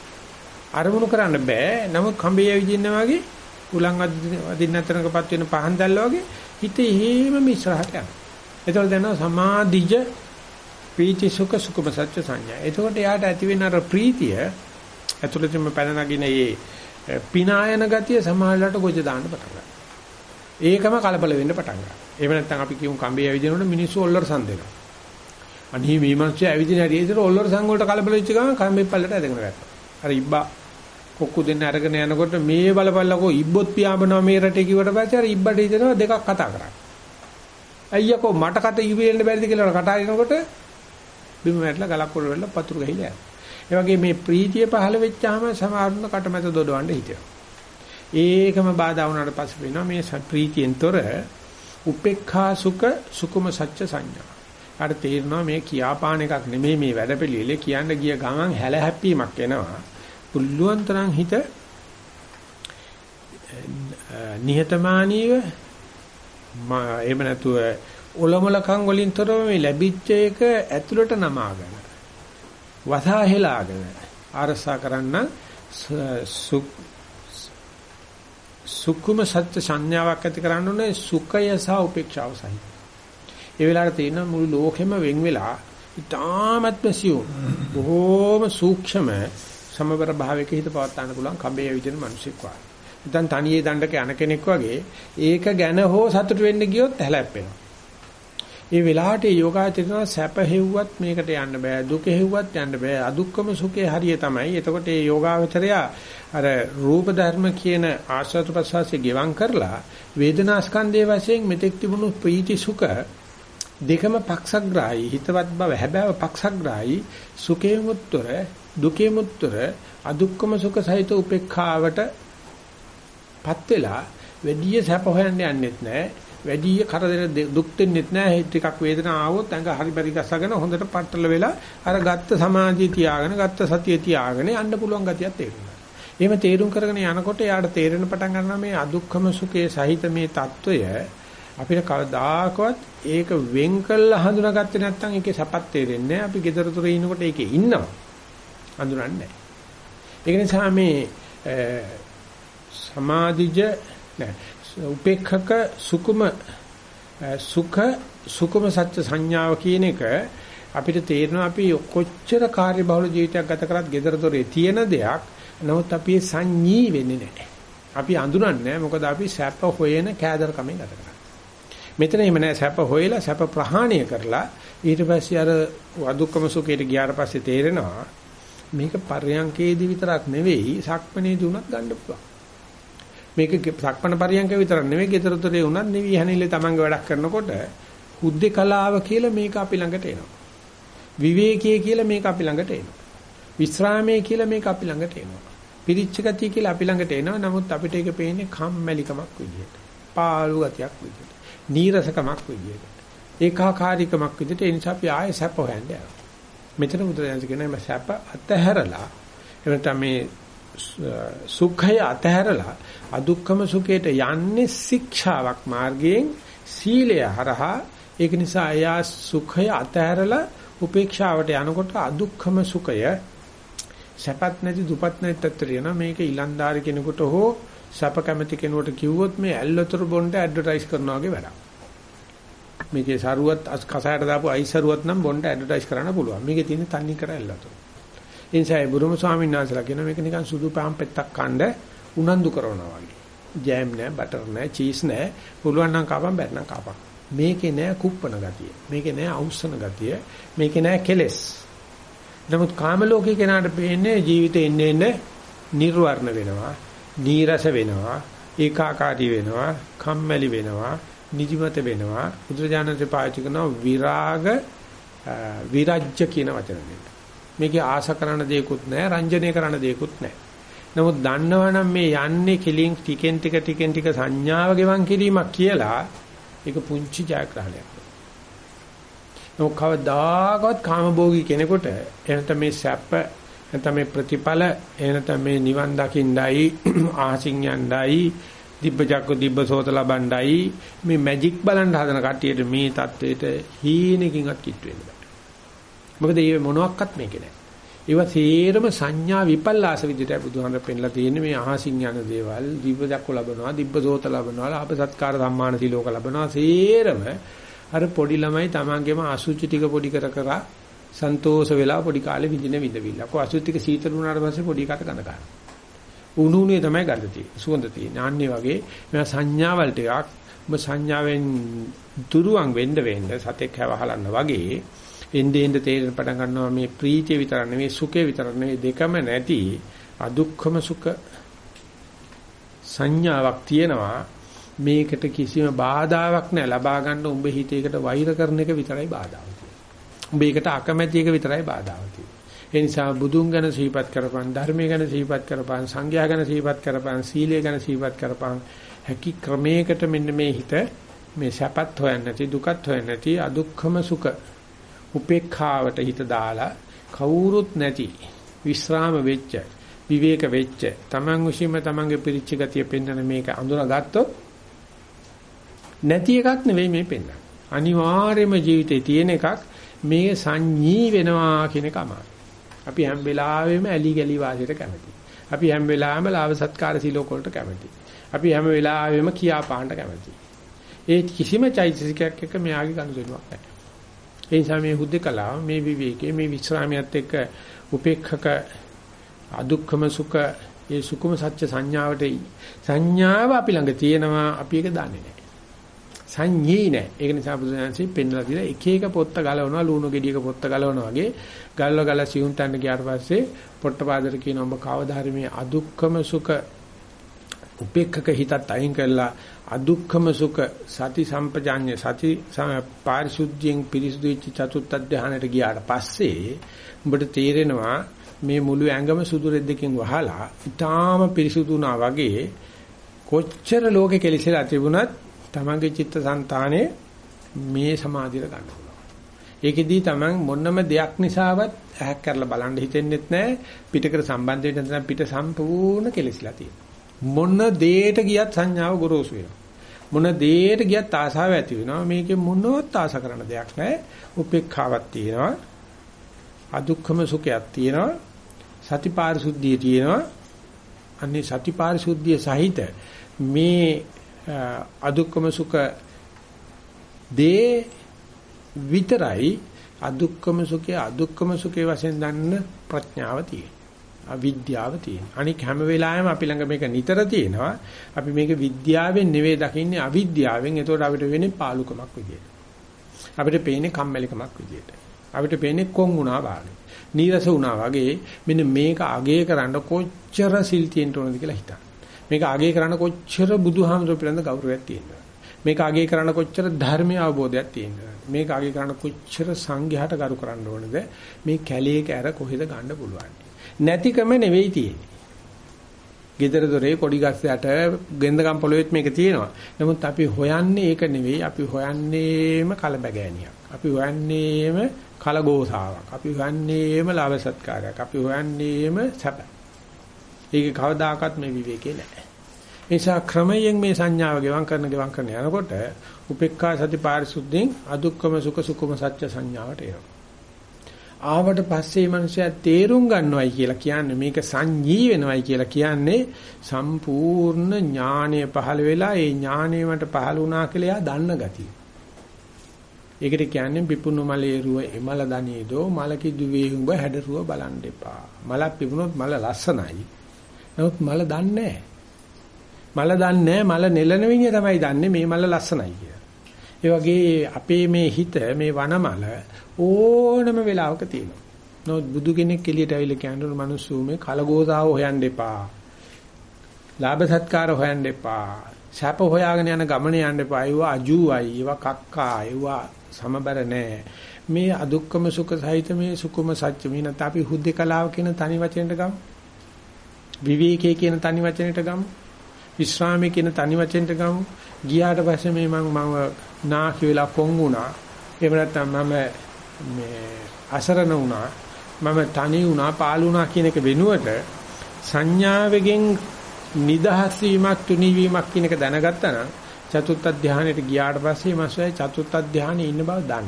අරමුණු කරන්න බෑ. නමුත් කඹේ ඇවිදින්න වගේ උලන් වදින්න අතරකපත් වෙන පහන් දැල්ල වගේ හිත එහෙම මිශ්‍රහට යනවා. ඒතකොට දැනනවා සමාධිජ ප්‍රීති සුඛ සුඛම සත්‍ය සංඥා. එතකොට යාට ඇති වෙන අර ප්‍රීතිය ඇතුළතින්ම පැන නගින මේ පිනායන ගතිය සමාහලට ගොජ දාන්න පටන් ගන්නවා. ඒකම කලබල වෙන්න පටන් ගන්නවා. එහෙම නැත්නම් අපි කියමු කම්බේ ඇවිදිනකොට මිනිස්සු ඔල්ලර සම් දෙනවා. අනිහි මේ මිනිස්සු ඇවිදින හැටි ඒතර ඔල්ලර සම් වලට කලබල වෙච්ච ගමන් කම්බේ පල්ලට ඇදගෙන ගත්තා. අර ඉබ්බා කොක්කු දෙන්න අරගෙන යනකොට මේ බලපල්ලකෝ ඉබ්බොත් පියාඹනවා මේ රටේ කිව්වට පස්සේ අර ඉබ්බට හිතෙනවා දෙකක් කතා කරා. අයියකෝ මට කත ඉවෙන්න බැරිද කියලා කතා කරනකොට බිම වැටලා ගලක් උඩ වෙලා පතුරු ගහිලා යනවා. ඒ වගේ මේ ප්‍රීතිය පහළ වෙච්චාම සමහරුන කටමැත දොඩවන්න හිතෙනවා. ඒකම බාධා වුණාට පස්සේ වෙනවා මේ ප්‍රීතියෙන්තර උපේක්ඛා සුඛ සුකුම සත්‍ය සංඥා. අර තේරෙනවා මේ කියාපාන එකක් නෙමෙයි මේ වැඩපිළිවෙලේ කියන්න ගිය ගමන් හැල හැප්පීමක් එනවා. පුළුවන් තරම් හිත නිහතමානීව එහෙම නැතුව ඔලොමලකම් වලින් තොරව මේ ලැබිච්ච එක ඇතුළට නමාගෙන වසා හෙලාගෙන අරසා කරන්න සුකුම සත්‍ය සංඥාවක් ඇති කරන්න ඕනේ සුඛය සහ උපේක්ෂාව සහිත. ඒ වෙලාවට තියෙන මුළු ලෝකෙම වෙන් වෙලා ඊටාත්ම සියුම් බොහෝම සූක්ෂම සමබර භාවයක හිත පවත් ගන්න පුළුවන් කඹේ විදින මිනිසෙක් වගේ. නැත්නම් තනියේ දණ්ඩක යන කෙනෙක් වගේ ඒක ගැන හෝ සතුට වෙන්න ගියොත් හැලැප්පෙනවා. ඒ වෙලාවට යෝගාචරණ සැප හෙව්වත් මේකට යන්න බෑ දුක හෙව්වත් යන්න බෑ අදුක්කම සුඛේ හරිය තමයි. එතකොට මේ යෝගාචරය අර රූප ධර්ම කියන ආශ්‍රත ප්‍රසවාසයේ ගෙවම් කරලා වේදනා ස්කන්ධයේ වශයෙන් මෙතෙක් තිබුණු ප්‍රීති සුඛ දෙකම පක්ෂග්‍රාහී හිතවත් බව හැබෑව පක්ෂග්‍රාහී සුඛේ මුත්තර දුකේ මුත්තර අදුක්කම සුඛ සහිත උපේක්ඛාවට පත් වෙලා වැඩි සැප හොයන්න යන්නෙත් නැහැ වැඩි කරදර දුක් දෙන්නෙත් නැහැ ටිකක් වේදනාව ආවොත් ඇඟ හරි බරි ගසගෙන හොඳට පట్టල වෙලා අර ගත්ත සමාධිය තියාගෙන ගත්ත සතිය තියාගෙන යන්න පුළුවන් ගතියක් තේරෙනවා. එහෙම තේරුම් කරගෙන යනකොට යාට තේරෙන පටන් ගන්නවා මේ අදුක්ඛම සුඛයේ සහිත මේ తত্ত্বය අපිට කවදාකවත් ඒක වෙන් කළා හඳුනාගත්තේ නැත්නම් ඒකේ සපත් තේරෙන්නේ අපි gedara thore ඉනකොට ඒකේ ඉන්නවා. හඳුනන්නේ නැහැ ඒ නිසා මේ සමාධිජ නැහැ උපේක්ඛක සුකුම සුඛ සුකුම සත්‍ය සංඥාව කියන එක අපිට තේරෙනවා අපි කොච්චර කාර්යබහුල ජීවිතයක් ගත කරත් gedara thore තියෙන දෙයක් නමුත් අපි සංඤී වෙන්නේ නැහැ. අපි අඳුරන්නේ මොකද අපි සැප හොයන කෑදරකමෙන් ගත කරන්නේ. මෙතන එහෙම නැහැ සැප හොයලා සැප ප්‍රහාණය කරලා ඊට පස්සේ අර වදුක්කම සුඛයට ගියාට පස්සේ තේරෙනවා මේක පර්යංකේදී විතරක් නෙවෙයි සක්මනේදී උනත් ගන්න පුළුවන්. මේක සක්මන පර්යංක විතරක් නෙවෙයි geතරතොරේ උනත් නෙවි හැනිල්ලේ Tamange වැඩක් කරනකොට හුද්දේ කලාව කියලා මේක අපි ළඟට එනවා. විවේකයේ කියලා මේක අපි ළඟට එනවා. විස්රාමයේ කියලා මේක අපි ළඟට එනවා. පිරිච්ච ගතිය කියලා අපි ළඟට එනවා. නමුත් අපිට ඒක පේන්නේ කම්මැලිකමක් විදියට. පාළු ගතියක් විදියට. නීරසකමක් විදියට. ඒකාකාරීකමක් විදියට ඒ නිසා අපි ආයෙ සැප හොයන්න යනවා. මෙතන බුදුරජාණන් කියනවා මේ සැප අතහැරලා එවනට මේ සුඛය අතහැරලා අදුක්කම සුඛයට යන්නේ ශික්ෂාවක් මාර්ගයෙන් සීලය හරහා ඒක නිසා එයා සුඛය අතහැරලා උපේක්ෂාවට යනකොට අදුක්ඛම සුඛය සැපත් නැති දුපත් නැති තත්ත්වයට යනවා. මේක ඊලන්දාරි කෙනෙකුට හෝ සැප කැමති කෙනෙකුට කිව්වොත් මේ ඇල්ලතර බොන්ඩ ඇඩ්වර්ටයිස් කරනවා වගේ වැඩක්. මේකේ සරුවත් කසායට දාපු අයිස් සරුවත් නම් බොන්ඩ ඇඩ්වර්ටයිස් කරන්න පුළුවන්. මේකේ තියෙන තන්නේ කර ඇල්ලතර. ඒ නිසා ඒ බුරුම ස්වාමීන් වහන්සේලා කියන මේක නිකන් සුදු පාන් පෙත්තක් කණ්ඩ උනන්දු කරනවා වගේ. ජෑම් නෑ, බටර් නෑ, චීස් නෑ. පුළුවන් නම් කපන් බැත්නම් කපන්. මේකේ නෑ කුප්පන ගතිය. මේකේ නෑ අවුස්සන ගතිය. මේකේ නෑ කෙලස්. නමුත් කාම ලෝකේ කෙනාට පේන්නේ ජීවිතේ එන්නේ එන්නේ නිර්වර්ණ වෙනවා, නීරස වෙනවා, ඒකාකාරී වෙනවා, කම්මැලි වෙනවා, නිදිමත වෙනවා. බුදුරජාණන්සේ පාවිච්චි කරන විරාග විරජ්‍ය කියන වචන දෙක. මේකේ ආශ කරන දේකුත් නැහැ, රංජනය කරන දේකුත් නැහැ. නමුත් දන්නවනම් මේ යන්නේ කිලින් ටිකෙන් ටික ටිකෙන් ටික සංඥාව ගෙවන් කිරීමක් කියලා ඒක පුංචි ජයග්‍රහණයක්. නමුත් කවදාකවත් කාමභෝගී කෙනෙකුට එහෙනම් මේ සැප නැත්නම් මේ ප්‍රතිඵල එහෙනම් මේ නිවන් දකින්නයි ආසින් යන්නයි දිබ්බචක්ක දිබ්බසෝත ලබන්නයි මේ මැජික් බලන්න හදන කට්ටියට මේ தത്വෙට හීනකින්වත් කිට් වෙන්න මොකද මේ මොනවත් මේකේ නෑ. ඒවා සේරම සංඥා විපල්ලාස විදිහට බුදුහාමර පෙන්ලා තියෙන්නේ මේ අහසින් යන දේවල් දිබ්බජක්ක ලබනවා දිබ්බසෝත ලබනවා ලාභ සත්කාර සම්මාන සිලෝක ලබනවා සේරම අර පොඩි ළමයි තමන්ගේම අසුචි ටික පොඩි කර කර සන්තෝෂ වෙලා පොඩි කාලේ විඳින විඳවිල්ල. කො අසුචි ටික සීතල වුණාට පස්සේ පොඩි කට ගන්න ගන්නවා. උණු උණුවේ තමයි ගන්න තියෙන්නේ. සුවඳ තියෙන්නේ. ආන්නේ වගේ මේවා සංඥාවල් ටිකක් ඔබ සංඥාවෙන් දුරුවන් වෙන්න වෙන්න සතෙක් හැවහලන්න වගේ එnde end තේරෙන පටන් ගන්නවා මේ ප්‍රීතිය විතර නෙවෙයි සුඛය විතර නෙවෙයි දෙකම නැති අදුක්ඛම සුඛ සංඥාවක් තියෙනවා මේකට කිසිම බාධාවක් නැහැ ලබා ගන්න උඹ හිතේකට වෛර කරන එක විතරයි බාධාව තියෙන්නේ. උඹ ඒකට අකමැති එක විතරයි බාධාව තියෙන්නේ. ඒ නිසා බුදුන් ගැන සිහිපත් කරපන්, ධර්මයේ ගැන සිහිපත් කරපන්, සංඝයා ගැන සිහිපත් කරපන්, සීලය ගැන සිහිපත් කරපන්. හැකි ක්‍රමයකට මෙන්න මේ හිත මේ සැපත් හොයන්නේ නැති, දුකත් හොයන්නේ නැති අදුක්ඛම සුඛ උපේක්ඛාවට හිත දාලා කවුරුත් නැති විස්රාම වෙච්ච විවේක වෙච්ච තමන් විශ්ීම තමන්ගේ පිරිච්ච ගතිය පෙන්වන මේක අඳුරගත්තොත් නැති එකක් නෙවෙයි මේ පෙන්වන්නේ. අනිවාර්යයෙන්ම ජීවිතේ තියෙන එකක් මේ සංඤී වෙනවා කියන එක අමාරුයි. අපි හැම වෙලාවෙම ඇලි ගලි වාසියට කැමතියි. අපි හැම වෙලාවෙම ලාභ සත්කාර සිලෝක වලට කැමතියි. අපි හැම වෙලාවෙම කියා පාන්න කැමතියි. ඒ කිසිම චෛතසිකයක් එක්ක මෙයාගේ ගනුදෙනුවක් නැහැ. ඒ නිසා මේ හුදකලාව මේ විවේකයේ මේ විශ්‍රාමියත් එක්ක උපේක්ෂක අදුක්ඛම සුඛ ඒ සුකුම සත්‍ය සංඥාවට සංඥාව අපි ළඟ තියෙනවා අපි ඒක දන්නේ නැහැ. සංඤේ නැහැ. ඒක නිසා බුදුසසුනේ පෙන්වලා දීලා එක එක පොත්ත ගලවනවා ලුණු ගෙඩියක පොත්ත ගලවනවා වගේ ගල්ව ගල සියුම් තන්න ගියාට පස්සේ පොට්ටපාදර කියන ඔබ කවදා හරි මේ අදුක්කම සුඛ උපේක්ඛක හිතත් අයින් කරලා අදුක්කම සුඛ සති සම්පජාඤ්ඤ සති පාරිශුද්ධියෙන් පිරිසුදු වෙච්ච චතුත්ථ ධානයට ගියාට පස්සේ උඹට තේරෙනවා මේ මුළු ඇඟම සුදු රෙද්දකින් වහලා ඊටාම පිරිසුදු වුණා වගේ කොච්චර ලෝකෙ කෙලිසලා තිබුණත් තමන්ගේ චිත්තසංතානයේ මේ සමාධිය ගන්න පුළුවන්. ඒකෙදී තමන් මොනම දෙයක් නිසාවත් ඇහැක් කරලා බලන්න හිතෙන්නෙත් නැහැ. පිටකට සම්බන්ධ වෙන්න නැත්නම් පිට සම්පූර්ණ කෙලසිලා තියෙනවා. මොන දෙයට ගියත් සංඥාව ගොරෝසු වෙනවා. මොන දෙයට ගියත් ආසාව ඇති වෙනවා. මේකේ මොනවත් ආස කරන දෙයක් නැහැ. උපේක්ඛාවක් තියෙනවා. අදුක්ඛම සුඛයක් තියෙනවා. සතිපාරිශුද්ධිය තියෙනවා. අන්නේ සතිපාරිශුද්ධිය සහිත මේ අදුක්කම සුඛ දේ විතරයි අදුක්කම සුඛය අදුක්කම සුඛේ වශයෙන් දන්න ප්‍රඥාව තියෙන. අවිද්‍යාව තියෙන. අනික හැම වෙලාවෙම අපි ළඟ මේක නිතර තියෙනවා. අපි මේක විද්‍යාවෙන් නෙවෙයි දකින්නේ අවිද්‍යාවෙන්. ඒතකොට අපිට වෙන්නේ පාලුකමක් විදියට. අපිට පේන්නේ කම්මැලිකමක් විදියට. අපිට පේන්නේ කොන් වුණා වගේ. නීරස වුණා වගේ මෙන්න මේක අගය කරන්න කොච්චර සිල් තියෙන්න ඕනද කියලා හිතන්න. මේක අගය කරන්න කොච්චර බුදුහාමුදුරුවෝ පිළිබඳ ගෞරවයක් තියෙනවද? මේක අගය කරන්න කොච්චර ධර්මීය අවබෝධයක් තියෙනවද? මේක අගය කරන්න කොච්චර සංඝයාට ගරු කරන්න ඕනද? මේ කැලේක ඇර කොහෙද ගන්න පුළුවන්? නැතිකම නෙවෙයි තියෙන්නේ. gedara dore කොඩි ගස් යට ගෙන්දගම් පොළොවේත් මේක තියෙනවා. නමුත් අපි හොයන්නේ ඒක නෙවෙයි. අපි හොයන්නේම කලබගෑනියක්. අපි හොයන්නේම කලගෝසාවක්. අපි හොයන්නේම ලාභ සත්කාරයක්. අපි හොයන්නේම සැප. ඒක කවදාකවත් මේ විවේකේ නැහැ. නිසා ක්‍රමයෙන් මේ සංඥාව ගෙවම් කරන ගෙවම් කරන යනකොට උපේක්ඛා සති පාරිශුද්ධින් අදුක්කම සුඛ සුඛම සත්‍ය සංඥාවට එනවා. ආවට පස්සේ මනුස්සයා තේරුම් ගන්නවයි කියලා කියන්නේ මේක සංජී වෙනවයි කියලා කියන්නේ සම්පූර්ණ ඥානය පහළ වෙලා ඒ ඥානය මට පහළ වුණා කියලා එයා දන්න ගතිය. ඒකට කියන්නේ පිපුණු මලේ රුව එමල දනේදෝ මල කිදුවේ උඹ හැඩරුව බලන් දෙපා. මලක් පිපුණොත් මල ලස්සනයි. නමුත් මල දන්නේ මල දන්නේ මල නෙලන විදිය තමයි දන්නේ මේ මල ලස්සනයි කියලා. ඒ වගේ අපේ මේ හිත මේ වනමල ඕනම වෙලාවක තියෙනවා. නමුත් බුදු කෙනෙක් එළියට ඇවිල්ලා කියනවා මිනිස්සු මේ කලගෝසාව හොයන්න එපා. ලාභ සත්කාර හොයන්න එපා. සැප හොයාගෙන යන ගමන යන්න එපා. ඒවා අජූයි, ඒවා කක්කා, ඒවා සමබර නෑ. මේ අදුක්කම සුඛ සහිත මේ සුකුම සත්‍ය මේ නැත්නම් අපි හුද්දකලාව කියන තනි වචනෙට ගමු. විවේකයේ කියන තනි වචනෙට ගමු. විශ්‍රාමයේ කියන තනි වචනෙට ගමු. ගියාට පස්සේ මේ මම මම නාකි වෙලා කොන් වුණා. එහෙම නැත්නම් මම මේ අසරණ වුණා. මම තනි වුණා, පාළු වුණා කියන එක වෙනුවට සංඥාවෙන් නිදහස් වීමක් තුනී වීමක් කියන එක දැනගත්තා නම් චතුත්ථ ධානයට ගියාට පස්සේ මාසය චතුත්ථ ධානයේ ඉන්න බව දන්න.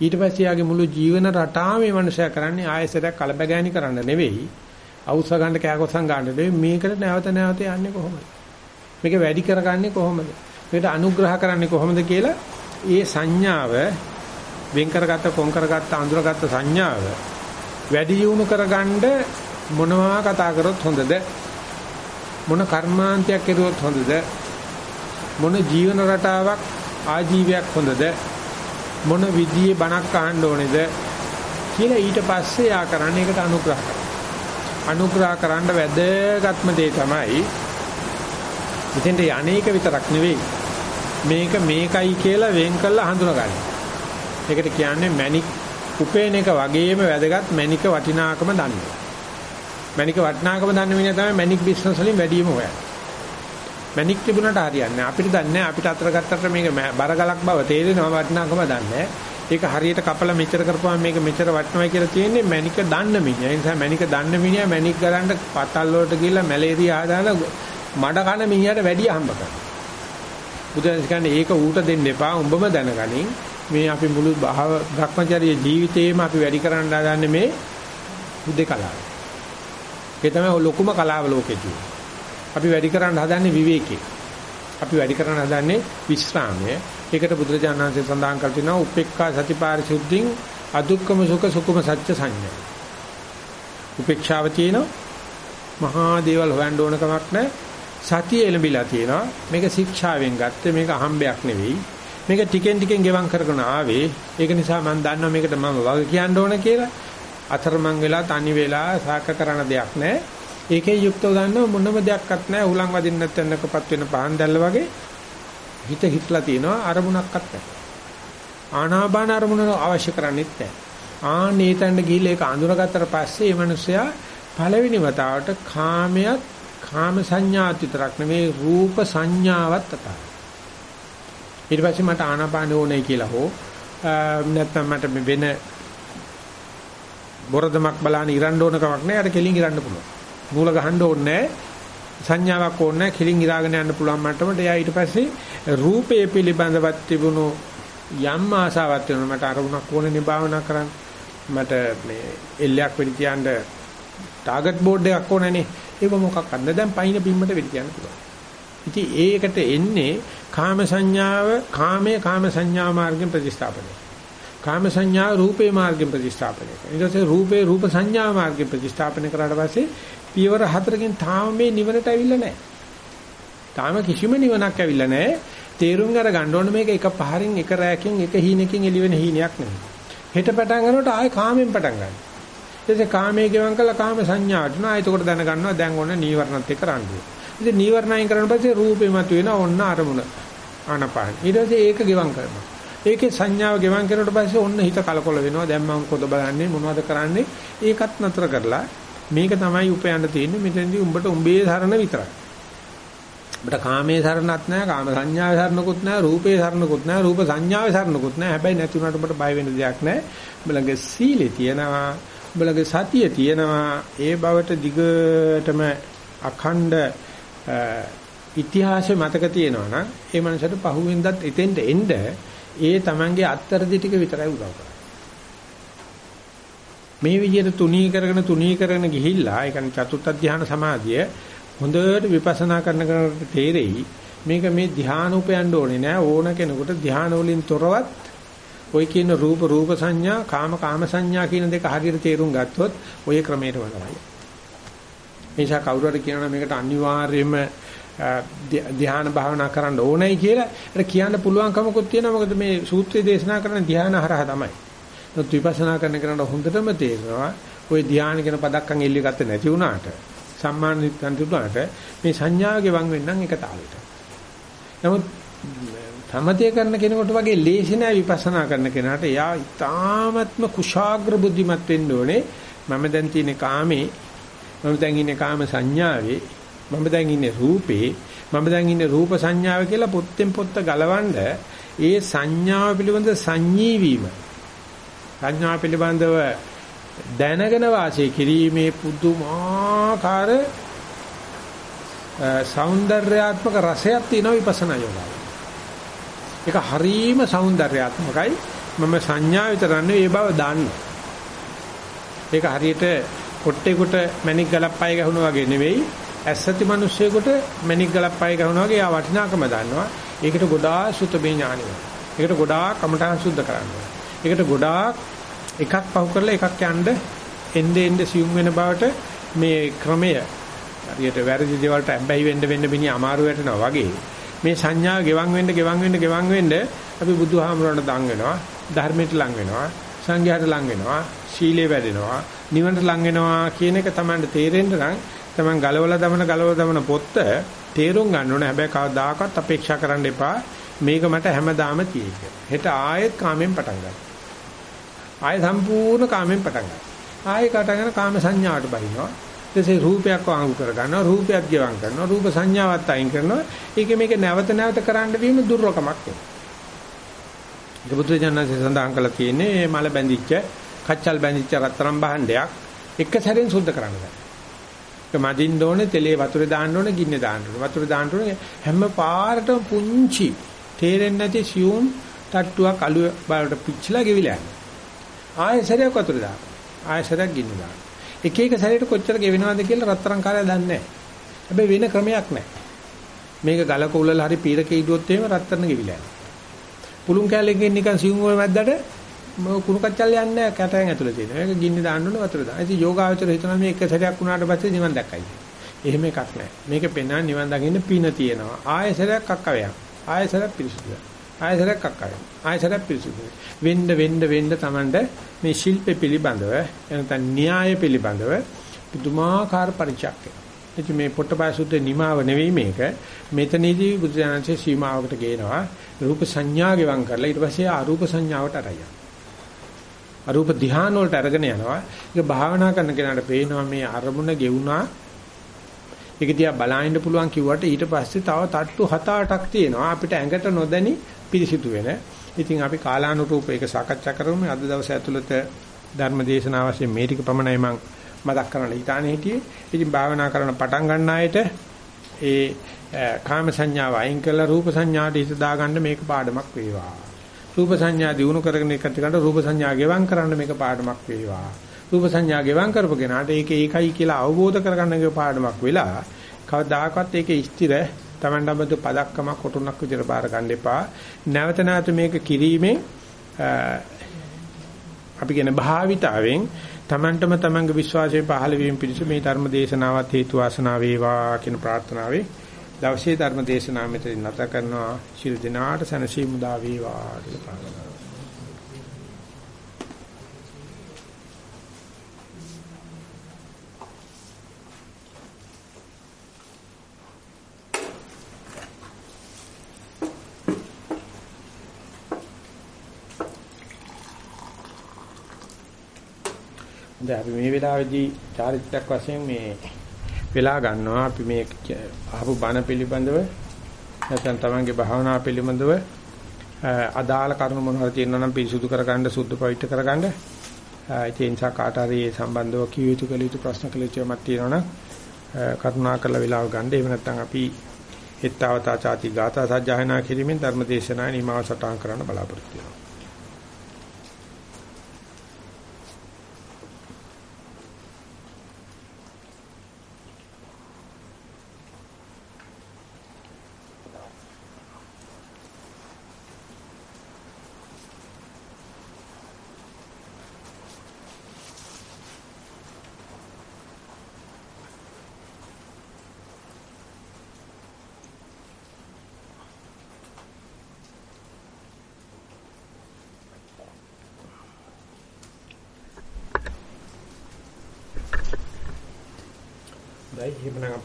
ඊට පස්සේ යාගේ මුළු ජීවන රටාව මේ මනුස්සයා කරන්නේ ආයෙසරයක් කලබගෑනි කරන්න නෙවෙයි. අවුස්ස ගන්න කෑකොස්සන් ගන්න නෙවෙයි මේකට නැවත නැවත යන්නේ කොහොමද? මේක වැඩි කරගන්නේ කොහොමද? මේකට අනුග්‍රහ කරන්නේ කොහොමද කියලා ඒ සංඥාව වෙන් කරගත්ත කොන් කරගත්ත අඳුරගත්ත සංඥාව වැඩි යොමු කරගන්න මොනවා කතා කරොත් හොඳද? මොන කර්මාන්තයක් කෙරුවොත් හොඳද? මොන ජීවන රටාවක් ආජීවයක් හොඳද? මොන විදියෙ බණක් අහන්න ඕනේද? කියලා ඊට පස්සේ යා කරන්නේ ඒකට අනුග්‍රහ කරනවා. අනුග්‍රහ කරන්න වැදගත්ම දේ තමයි මෙතෙන්ට යන්නේක විතරක් නෙවෙයි මේක මේකයි කියලා වෙන් කළා හඳුනගන්න. ඒකට කියන්නේ මැනික් උපේන එක වගේම වැදගත් මැනික වටිනාකම දන්නේ. මැනික වටිනාකම දන්න මිනිහා තමයි මැනික් බිස්නස් වලින් වැඩිම හොයන්නේ. මැනික් තිබුණාට හරියන්නේ අපිට දන්නේ අපිට අතර ගත්තට මේක බරගලක් බව තේරෙනවා වටිනාකම දන්නේ ඒක හරියට කපලා මෙච්චර කරපුවාම මේක මෙච්චර වටනවයි කියලා තියෙන්නේ මැනික දන්න මිනිහා. ඒ නිසා මැනික දන්න මිනිහා මැනික් ගලන්න පතල් වලට ගිහිල්ලා මැලේරියා ආදාන මඩ කන මිනිහට වැඩි හම්බ කරනවා. බුදුන් කියන්නේ ඒක ඌට දෙන්න එපා. උඹම දැනගනින් මේ අපි මුළු භව භ්‍රමචර්ය ජීවිතේම අපි වැඩි කරන්න හදන්නේ මේ බුද්ධ කලාව. ඒ තමයි ලොකුම කලාව ලෝකෙදී. අපි වැඩි කරන්න හදන්නේ විවේකේ. අපි වැඩි කරන්න හදන්නේ විශ්‍රාමය. ඒකට බුදුරජාණන් වහන්සේ සඳහන් කර තිනවා උපේක්ඛා සතිපාරිශුද්ධින් අදුක්කම සුඛ සුකුම සත්‍ය සංඥා. උපේක්ෂාව තියෙනවා මහා දේවල් හොයන්න ඕන කමක් නැහැ. සතිය එළඹිලා තියෙනවා. මේක ශික්ෂාවෙන් ගත්තේ මේක අහම්බයක් නෙවෙයි. මේක ටිකෙන් ටිකෙන් ගෙවම් කරගෙන ආවේ. ඒක නිසා මම දන්නවා මේකට මම වග කියන්න ඕන කියලා. අතරමං වෙලා තනි වෙලා සාක කරන දෙයක් නැහැ. ඒකේ යුක්තව ගන්නව මොනම දෙයක්වත් නැහැ. උලන් වදින්න නැත්නම්කපත් වෙන පහන් දැල්ල වගේ හිත හිටලා තියෙනවා අරමුණක්වත් නැහැ. ආනාපාන අරමුණ අවශ්‍ය කරන්නේත් නැහැ. ආනේතන්න ගිහිල්ලා ඒක අඳුරගත්තට පස්සේ මේ මිනිස්සයා පළවෙනි වතාවට කාමයක් කාම සංඥාත් විතරක් නෙමේ රූප සංඥාවත් අතහ. ඊට පස්සේ මට ආනාපාන ඕනේ කියලා හෝ නැත්නම් මට වෙන බොරදමක් බලන්න ඉරන්න ඕන කමක් නැහැ. අර කෙලින් ඉරන්න පුළුවන්. මූල ගහන්න ඕනේ නැහැ. සංඥාවක් ඕනේ නැහැ. කෙලින් ඉරාගෙන යන්න පුළුවන් මට්ටමට එයා ඊට පස්සේ රූපය පිළිබඳවත් තිබුණු යම් ආසාවක් වෙනවා මට අරුණක් ඕනේ භාවනා කරන්න. මට මේ එල්ලයක් වෙඩි තියන්න ටාගට් බෝඩ් එකක් ඕනනේ. ඒක මොකක්ද? දැන් පයින් බිම්මට වෙඩි තියන්න පුළුවන්. ඉතින් ඒකට එන්නේ කාම සංඥාව කාමයේ කාම සංඥා මාර්ගෙන් ප්‍රතිස්ථාපනය. කාම සංඥා රූපේ මාර්ගෙන් ප්‍රතිස්ථාපනය. ඊට පස්සේ රූපේ රූප සංඥා මාර්ගෙන් ප්‍රතිස්ථාපනය කරාට පස්සේ පියවර හතරකින් තාම මේ නිවනට ඇවිල්ලා නැහැ. තාම කිසිම නිවනක් ඇවිල්ලා නැහැ. තේරුම් අර ගන්න ඕනේ මේක එක පහරින් එක රැයකින් එක හීනකින් එළිවෙන හීනයක් නෙමෙයි. හෙට පටන් ගන්නකොට ආයෙ කාමෙන් පටන් ගන්න. ඊටසේ කාමයේ ගෙවන් කළා කාම සංඥාට නා එතකොට දැනගන්නවා දැන් ඔන්න නීවරණත් එක්ක රණ්ඩුව. ඉතින් නීවරණයෙන් කරන පස්සේ රූපේ මත වෙන ඔන්න අරමුණ. ආනපාන. ඊට පස්සේ ඒක ගෙවන් කරනවා. ඒකේ සංඥාව ගෙවන් කරනකොට පස්සේ ඔන්න හිත කලකොල වෙනවා. දැන් මම කොද බලන්නේ මොනවද කරන්නේ? ඒකත් නතර කරලා මේක තමයි උපයන්න තියෙන්නේ මෙතනදී උඹට උඹේ සරණ විතරයි. උඹට කාමයේ සරණක් නැහැ, කාම සංඥාවේ සරණකුත් නැහැ, රූපේ සරණකුත් නැහැ, රූප සංඥාවේ සරණකුත් නැහැ. හැබැයි නැති උනට උඹට බය වෙන්න දෙයක් නැහැ. උඹලගේ සීලේ තියෙනවා, උඹලගේ සතිය තියෙනවා. ඒ බවට දිගටම අඛණ්ඩ ඉතිහාසෙ මතක තියෙනවා නම් ඒ මනසට පහුවෙන්දත් එතෙන්ට එන්න ඒ Tamange අත්තරදි ටික විතරයි උදව් කරන්නේ. මේ විදිහට තුනී කරගෙන තුනී කරගෙන ගිහිල්ලා ඒ කියන්නේ චතුත්ථ ධ්‍යාන සමාධිය හොඳට විපස්සනා කරන කෙනෙකුට තේරෙයි මේක මේ ධ්‍යාන උපයන්න ඕනේ නෑ ඕන කෙනෙකුට ධ්‍යාන වලින් තොරවත් ඔය කියන රූප රූප සංඥා කාම කාම සංඥා කියන දෙක හරියට තේරුම් ගත්තොත් ඔය ක්‍රමයට වලමයි. එනිසා කවුරු හරි කියනවා මේකට අනිවාර්යයෙන්ම ධ්‍යාන භාවනා කරන්න ඕනේ කියලා. ඒක කියන්න පුළුවන්කමකුත් තියෙනවා. මොකද මේ සූත්‍රය දේශනා කරන ධ්‍යාන හරහා තමයි. ඒත් විපස්සනා කරන කෙනාට හොඳටම තේරෙනවා ওই ධානය කියන පදක්කම් එල්ල ගත්තේ නැති වුණාට සම්මානිත කන්තුණාට මේ සංඥාගේ වං වෙන්නම් එක තාලෙට. නමුත් සමතය කරන කෙනෙකුට වගේ ලේසි නෑ විපස්සනා කරන කෙනාට එයා ඊ타ත්ම කුශාග්‍ර බුද්ධිමත් වෙන්න ඕනේ. මම දැන් තියෙන කාමේ මම දැන් ඉන්නේ කාම සංඥාවේ මම දැන් ඉන්නේ රූපේ මම දැන් ඉන්නේ රූප සංඥාව කියලා පොත්තෙන් පොත්ත ගලවන්න ඒ සංඥාව පිළිබඳ සංජීවීම ප්‍රඥාව පිළිබඳව දැනගෙන වාසය කිරීමේ පුදුමාකාර సౌందర్యාත්මක රසයක් තියෙනවා විපස්සනා යෝගාව. ඒක හරීම సౌందర్యාත්මකයි. මම සංඥා විතරන්නේ ඒ බව දාන්න. ඒක හරියට කොට්ටේකට මණික් ගලක් පය ගහනවා වගේ නෙවෙයි. ඇස්සති මිනිස්සෙකුට මණික් ගලක් පය ගහනවා වගේ ආ වටිනාකම දන්නවා. ඒකට ගොඩාක් සුතබේ ඥානය. ඒකට ගොඩාක් කමඨං සුද්ධ කරනවා. ඒකට ගොඩාක් එකක් පහු කරලා එකක් යන්න එnde එnde සියුම් වෙන බවට මේ ක්‍රමය හරියට වැරදි දේවල්ට ඇබ්බැහි වෙන්න වෙන්න මිනිහ අමාරු වෙටනවා වගේ. මේ සංඥා ගෙවන් වෙන්න ගෙවන් වෙන්න ගෙවන් වෙන්න අපි බුදුහාමරණ දන් වෙනවා ධර්මයට ලං වෙනවා සංඝයාට ලං වෙනවා සීලේ වැඩෙනවා නිවනට ලං වෙනවා කියන එක තමයි තේරෙන්න නම් තමන් ගලවලා දමන ගලවලා දමන පොත්ත තේරුම් ගන්න ඕනේ. හැබැයි කවදාකවත් අපේක්ෂා කරන්න එපා. මේක මට හැමදාම තියෙන්නේ. හෙට ආයෙත් කාමෙන් පටන් ගන්න. ආයෙ සම්පූර්ණ කාමෙන් පටන් ගන්න ආයෙ කටගෙන කාම සංඥාවට බහිනවා. ඊටසේ රූපයක් වංගු කර ගන්නවා, රූපයක් ගෙවම් කරනවා, රූප සංඥාවත් අයින් කරනවා. ඒක මේක නැවත නැවත කරන්න වීම දුර්ලකමක් වෙනවා. ඒක බුදුජානකසේ සඳහන් කළා තියෙන්නේ මල බැඳිච්ච, කච්චල් බැඳිච්ච රත්තරන් භාණ්ඩයක් එක සැරෙන් සුද්ධ කරන්න බෑ. ඒක මදින්න ඕනේ, තෙලේ වතුරේ දාන්න ඕනේ, ගින්නේ දාන්න ඕනේ. වතුරේ දාන්න ඕනේ හැම පාරටම පුංචි තේරෙන්නේ නැති සියුම් තට්ටුවක් අලු බලට පිච්චලා ගෙවිලා යනවා. ආයෙ සැරයක් වතුරේ දාන්න. ආයසරයක් ගින්න දාන්න. එක එක සැරේට කොච්චර ගෙවෙනවද කියලා රත්තරන් කාර්යය දන්නේ නැහැ. හැබැයි වෙන ක්‍රමයක් නැහැ. මේක ගලක උලලා හරි පීරක ඉදුවොත් එහෙම රත්තරන් ගෙවිලා යනවා. පුළුන් කැලේකින් නිකන් සිවුම් වල මැද්දට කුණු කච්චල් යන්නේ නැහැ කැටයන් ඇතුලේ තියෙන. ඒක ගින්න දාන්න ඕනේ වතුර දාන්න. ඉතින් යෝගාවචර හිතනවා මේ එක සැරයක් වුණාට පස්සේ නිවන් දැක්කයි. එහෙම එකක් නැහැ. මේක පෙන්වන නිවන් දකින්න පින තියෙනවා. ආයසරයක් අක්කවයක්. ආයසරයක් පිරිසුදුයි. ආයසරයක් අක්කවයක්. ආයසරයක් පිරිසුදුයි. වෙන්න වෙන්න වෙන්න Tamande මේ ශිල්පේ පිළිබඳව එනතන න්‍යාය පිළිබඳව පුදුමාකාර පරිචයක් එච්ච මේ පොට්ටපාය සුද්ධ නිමාව නෙවෙයි මේක. මෙතනදී බුදුසසුනේ සීමාවකට ගේනවා. රූප සංඥා ගෙවම් කරලා ඊට පස්සේ අරූප සංඥාවට අරයි අරූප ධ්‍යාන වලට අරගෙන යනවා. ඒක භාවනා කරන කෙනාට පේනවා මේ අරමුණ ගෙවුනා ඒක දිහා බලන්න පුළුවන් කිව්වට ඊට පස්සේ තව තට්ටු 7-8ක් තියෙනවා. අපිට ඇඟට නොදැනි පිරිසිදු වෙන ඉතින් අපි කාලානුරූප ඒක සාකච්ඡා කරමු. අද දවසේ ඇතුළත ධර්ම දේශනාව වශයෙන් මේ ටික පමණයි මම මතක් කරන්න හිතානේ හිටියේ. ඉතින් භාවනා කරන පටන් ගන්න අයට ඒ කාම සංඥාව අයින් කරලා රූප සංඥාට හිත දාගන්න මේක පාඩමක් වේවා. රූප සංඥා දිනු කරගෙන එකට ගන්න රූප සංඥා ගෙවම් කරන්න මේක පාඩමක් වේවා. රූප සංඥා ගෙවම් කරපගෙනාට ඒක ඒකයි කියලා අවබෝධ කරගන්න එක පාඩමක් වෙලා කවදාකවත් ඒක ස්ථිර Tamanට අබද පදක්කමක් කොටුණක් විදිහට බාර ගන්න එපා. නැවත නැවත මේක කිරීමෙන් අපි කියන භාවිතාවෙන් Tamanටම Tamanගේ විශ්වාසය පහළ වීම පිණිස මේ ධර්ම දේශනාවත් හේතු වාසනා වේවා කියන ප්‍රාර්ථනාවේ දවසේ ධර්ම දේශනාව මෙතන නැත කරනවා. ශිල් දිනාට සනසීමු දා වේවා කියලා ප්‍රාර්ථනා දැන් අපි මේ වෙලාවේදී චාරිත්‍රාක් වශයෙන් මේ වෙලා ගන්නවා අපි මේ අහපු බණ පිළිබඳව නැත්නම් තමන්ගේ භාවනා පිළිබඳව අදාළ කරුණු මොනවද තියෙනවා නම් පිරිසුදු කරගන්න සුද්ධ පවිත්‍ර කරගන්න ඒ නිසා කාට හරි සම්බන්ධව කිය යුතු කළ යුතු ප්‍රශ්න කළ යුතු යමක් තියෙනවා නම් කරුණාකරලා වෙලාව ගන්න. එහෙම නැත්නම් අපි හිතාවතා ചാති ගාථා සජ්ජායනා කිරීමෙන් ධර්මදේශනා නිමාව සටහන් කරන්න බලාපොරොත්තු වෙනවා.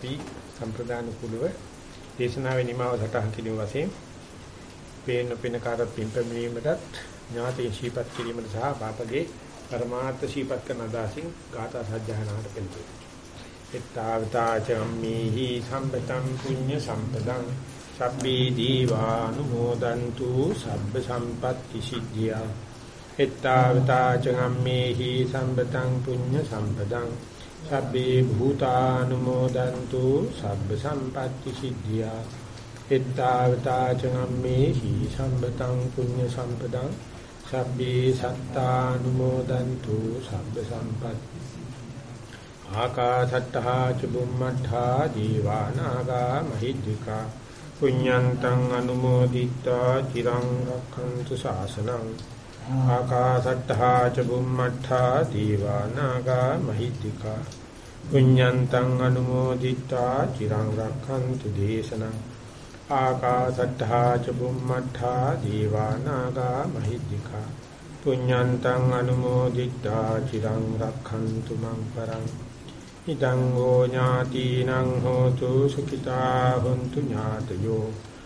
අපි සම්ප්‍රදාන කුලව දේශනාවේ නිමාව සටහන් කිරීම වශයෙන් පේන පේන කාට පින්පැමිණීමටත් ඥාති ශීපත් කිරීමට සහ බාපගේ පරමාර්ථ ශීපත් කරන අදාසින් ගාථා සජ්ජහනාට පෙළඹේ. එත්තාවතා චම්මේහි සම්පතං පුඤ්ඤ සම්පදං සබ්බේ දීවානුමෝදන්තු සබ්බ සම්පත්‍ති සිද්ධියා. එත්තාවතා චම්මේහි සම්පතං පුඤ්ඤ සම්පදං සබ්බේ භූතානුමෝදන්තු සබ්බ සම්පatti සිද්ධියා. එත්තාවතා චම්මේ හි සම්බතං පුඤ්ඤ සම්පදං. සබ්බේ සත්තානුමෝදන්තු සබ්බ සම්පatti. ආකාසට්ඨා ච බුම්මඨා දීවානාගා මහිද්దికා. පුඤ්ඤන්තං අනුමෝදිත්වා. චිරං රක්ඛන්තු ශාසනං. ආකාසට්ඨා ච බුම්මට්ඨා දීවානාගා මහිත්‍තිකා පුඤ්ඤන්තං අනුමෝදිත්වා චිරං රක්ඛන්තු දේශනං ආකාසට්ඨා ච බුම්මට්ඨා දීවානාගා මහිත්‍තිකා පුඤ්ඤන්තං අනුමෝදිත්වා චිරං රක්ඛන්තු මං පරං ඉදං ෝ ඥාතිනං හෝතු සුඛිතා හොන්තු ඥාතයෝ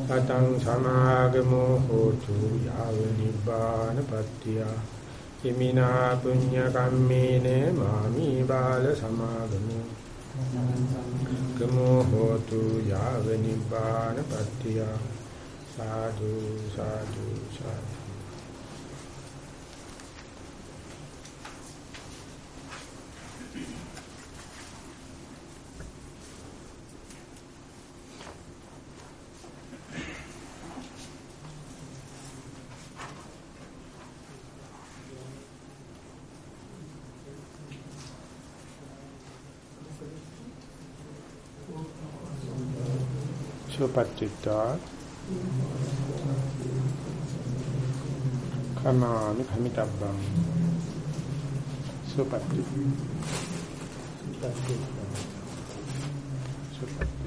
සතං සමාගමෝ හෝතු යාව නිබ්බානපත්තිය කිමිනා පුඤ්ඤ කම්මේන මාමි බාල සමාගමෝ. ගමෝ හෝතු යාව නිබ්බානපත්තිය සාදු සාදු සාදු. පච්චිත්තා කමාමි කමිතබ්බං සුපත්ති. සුපත්ති.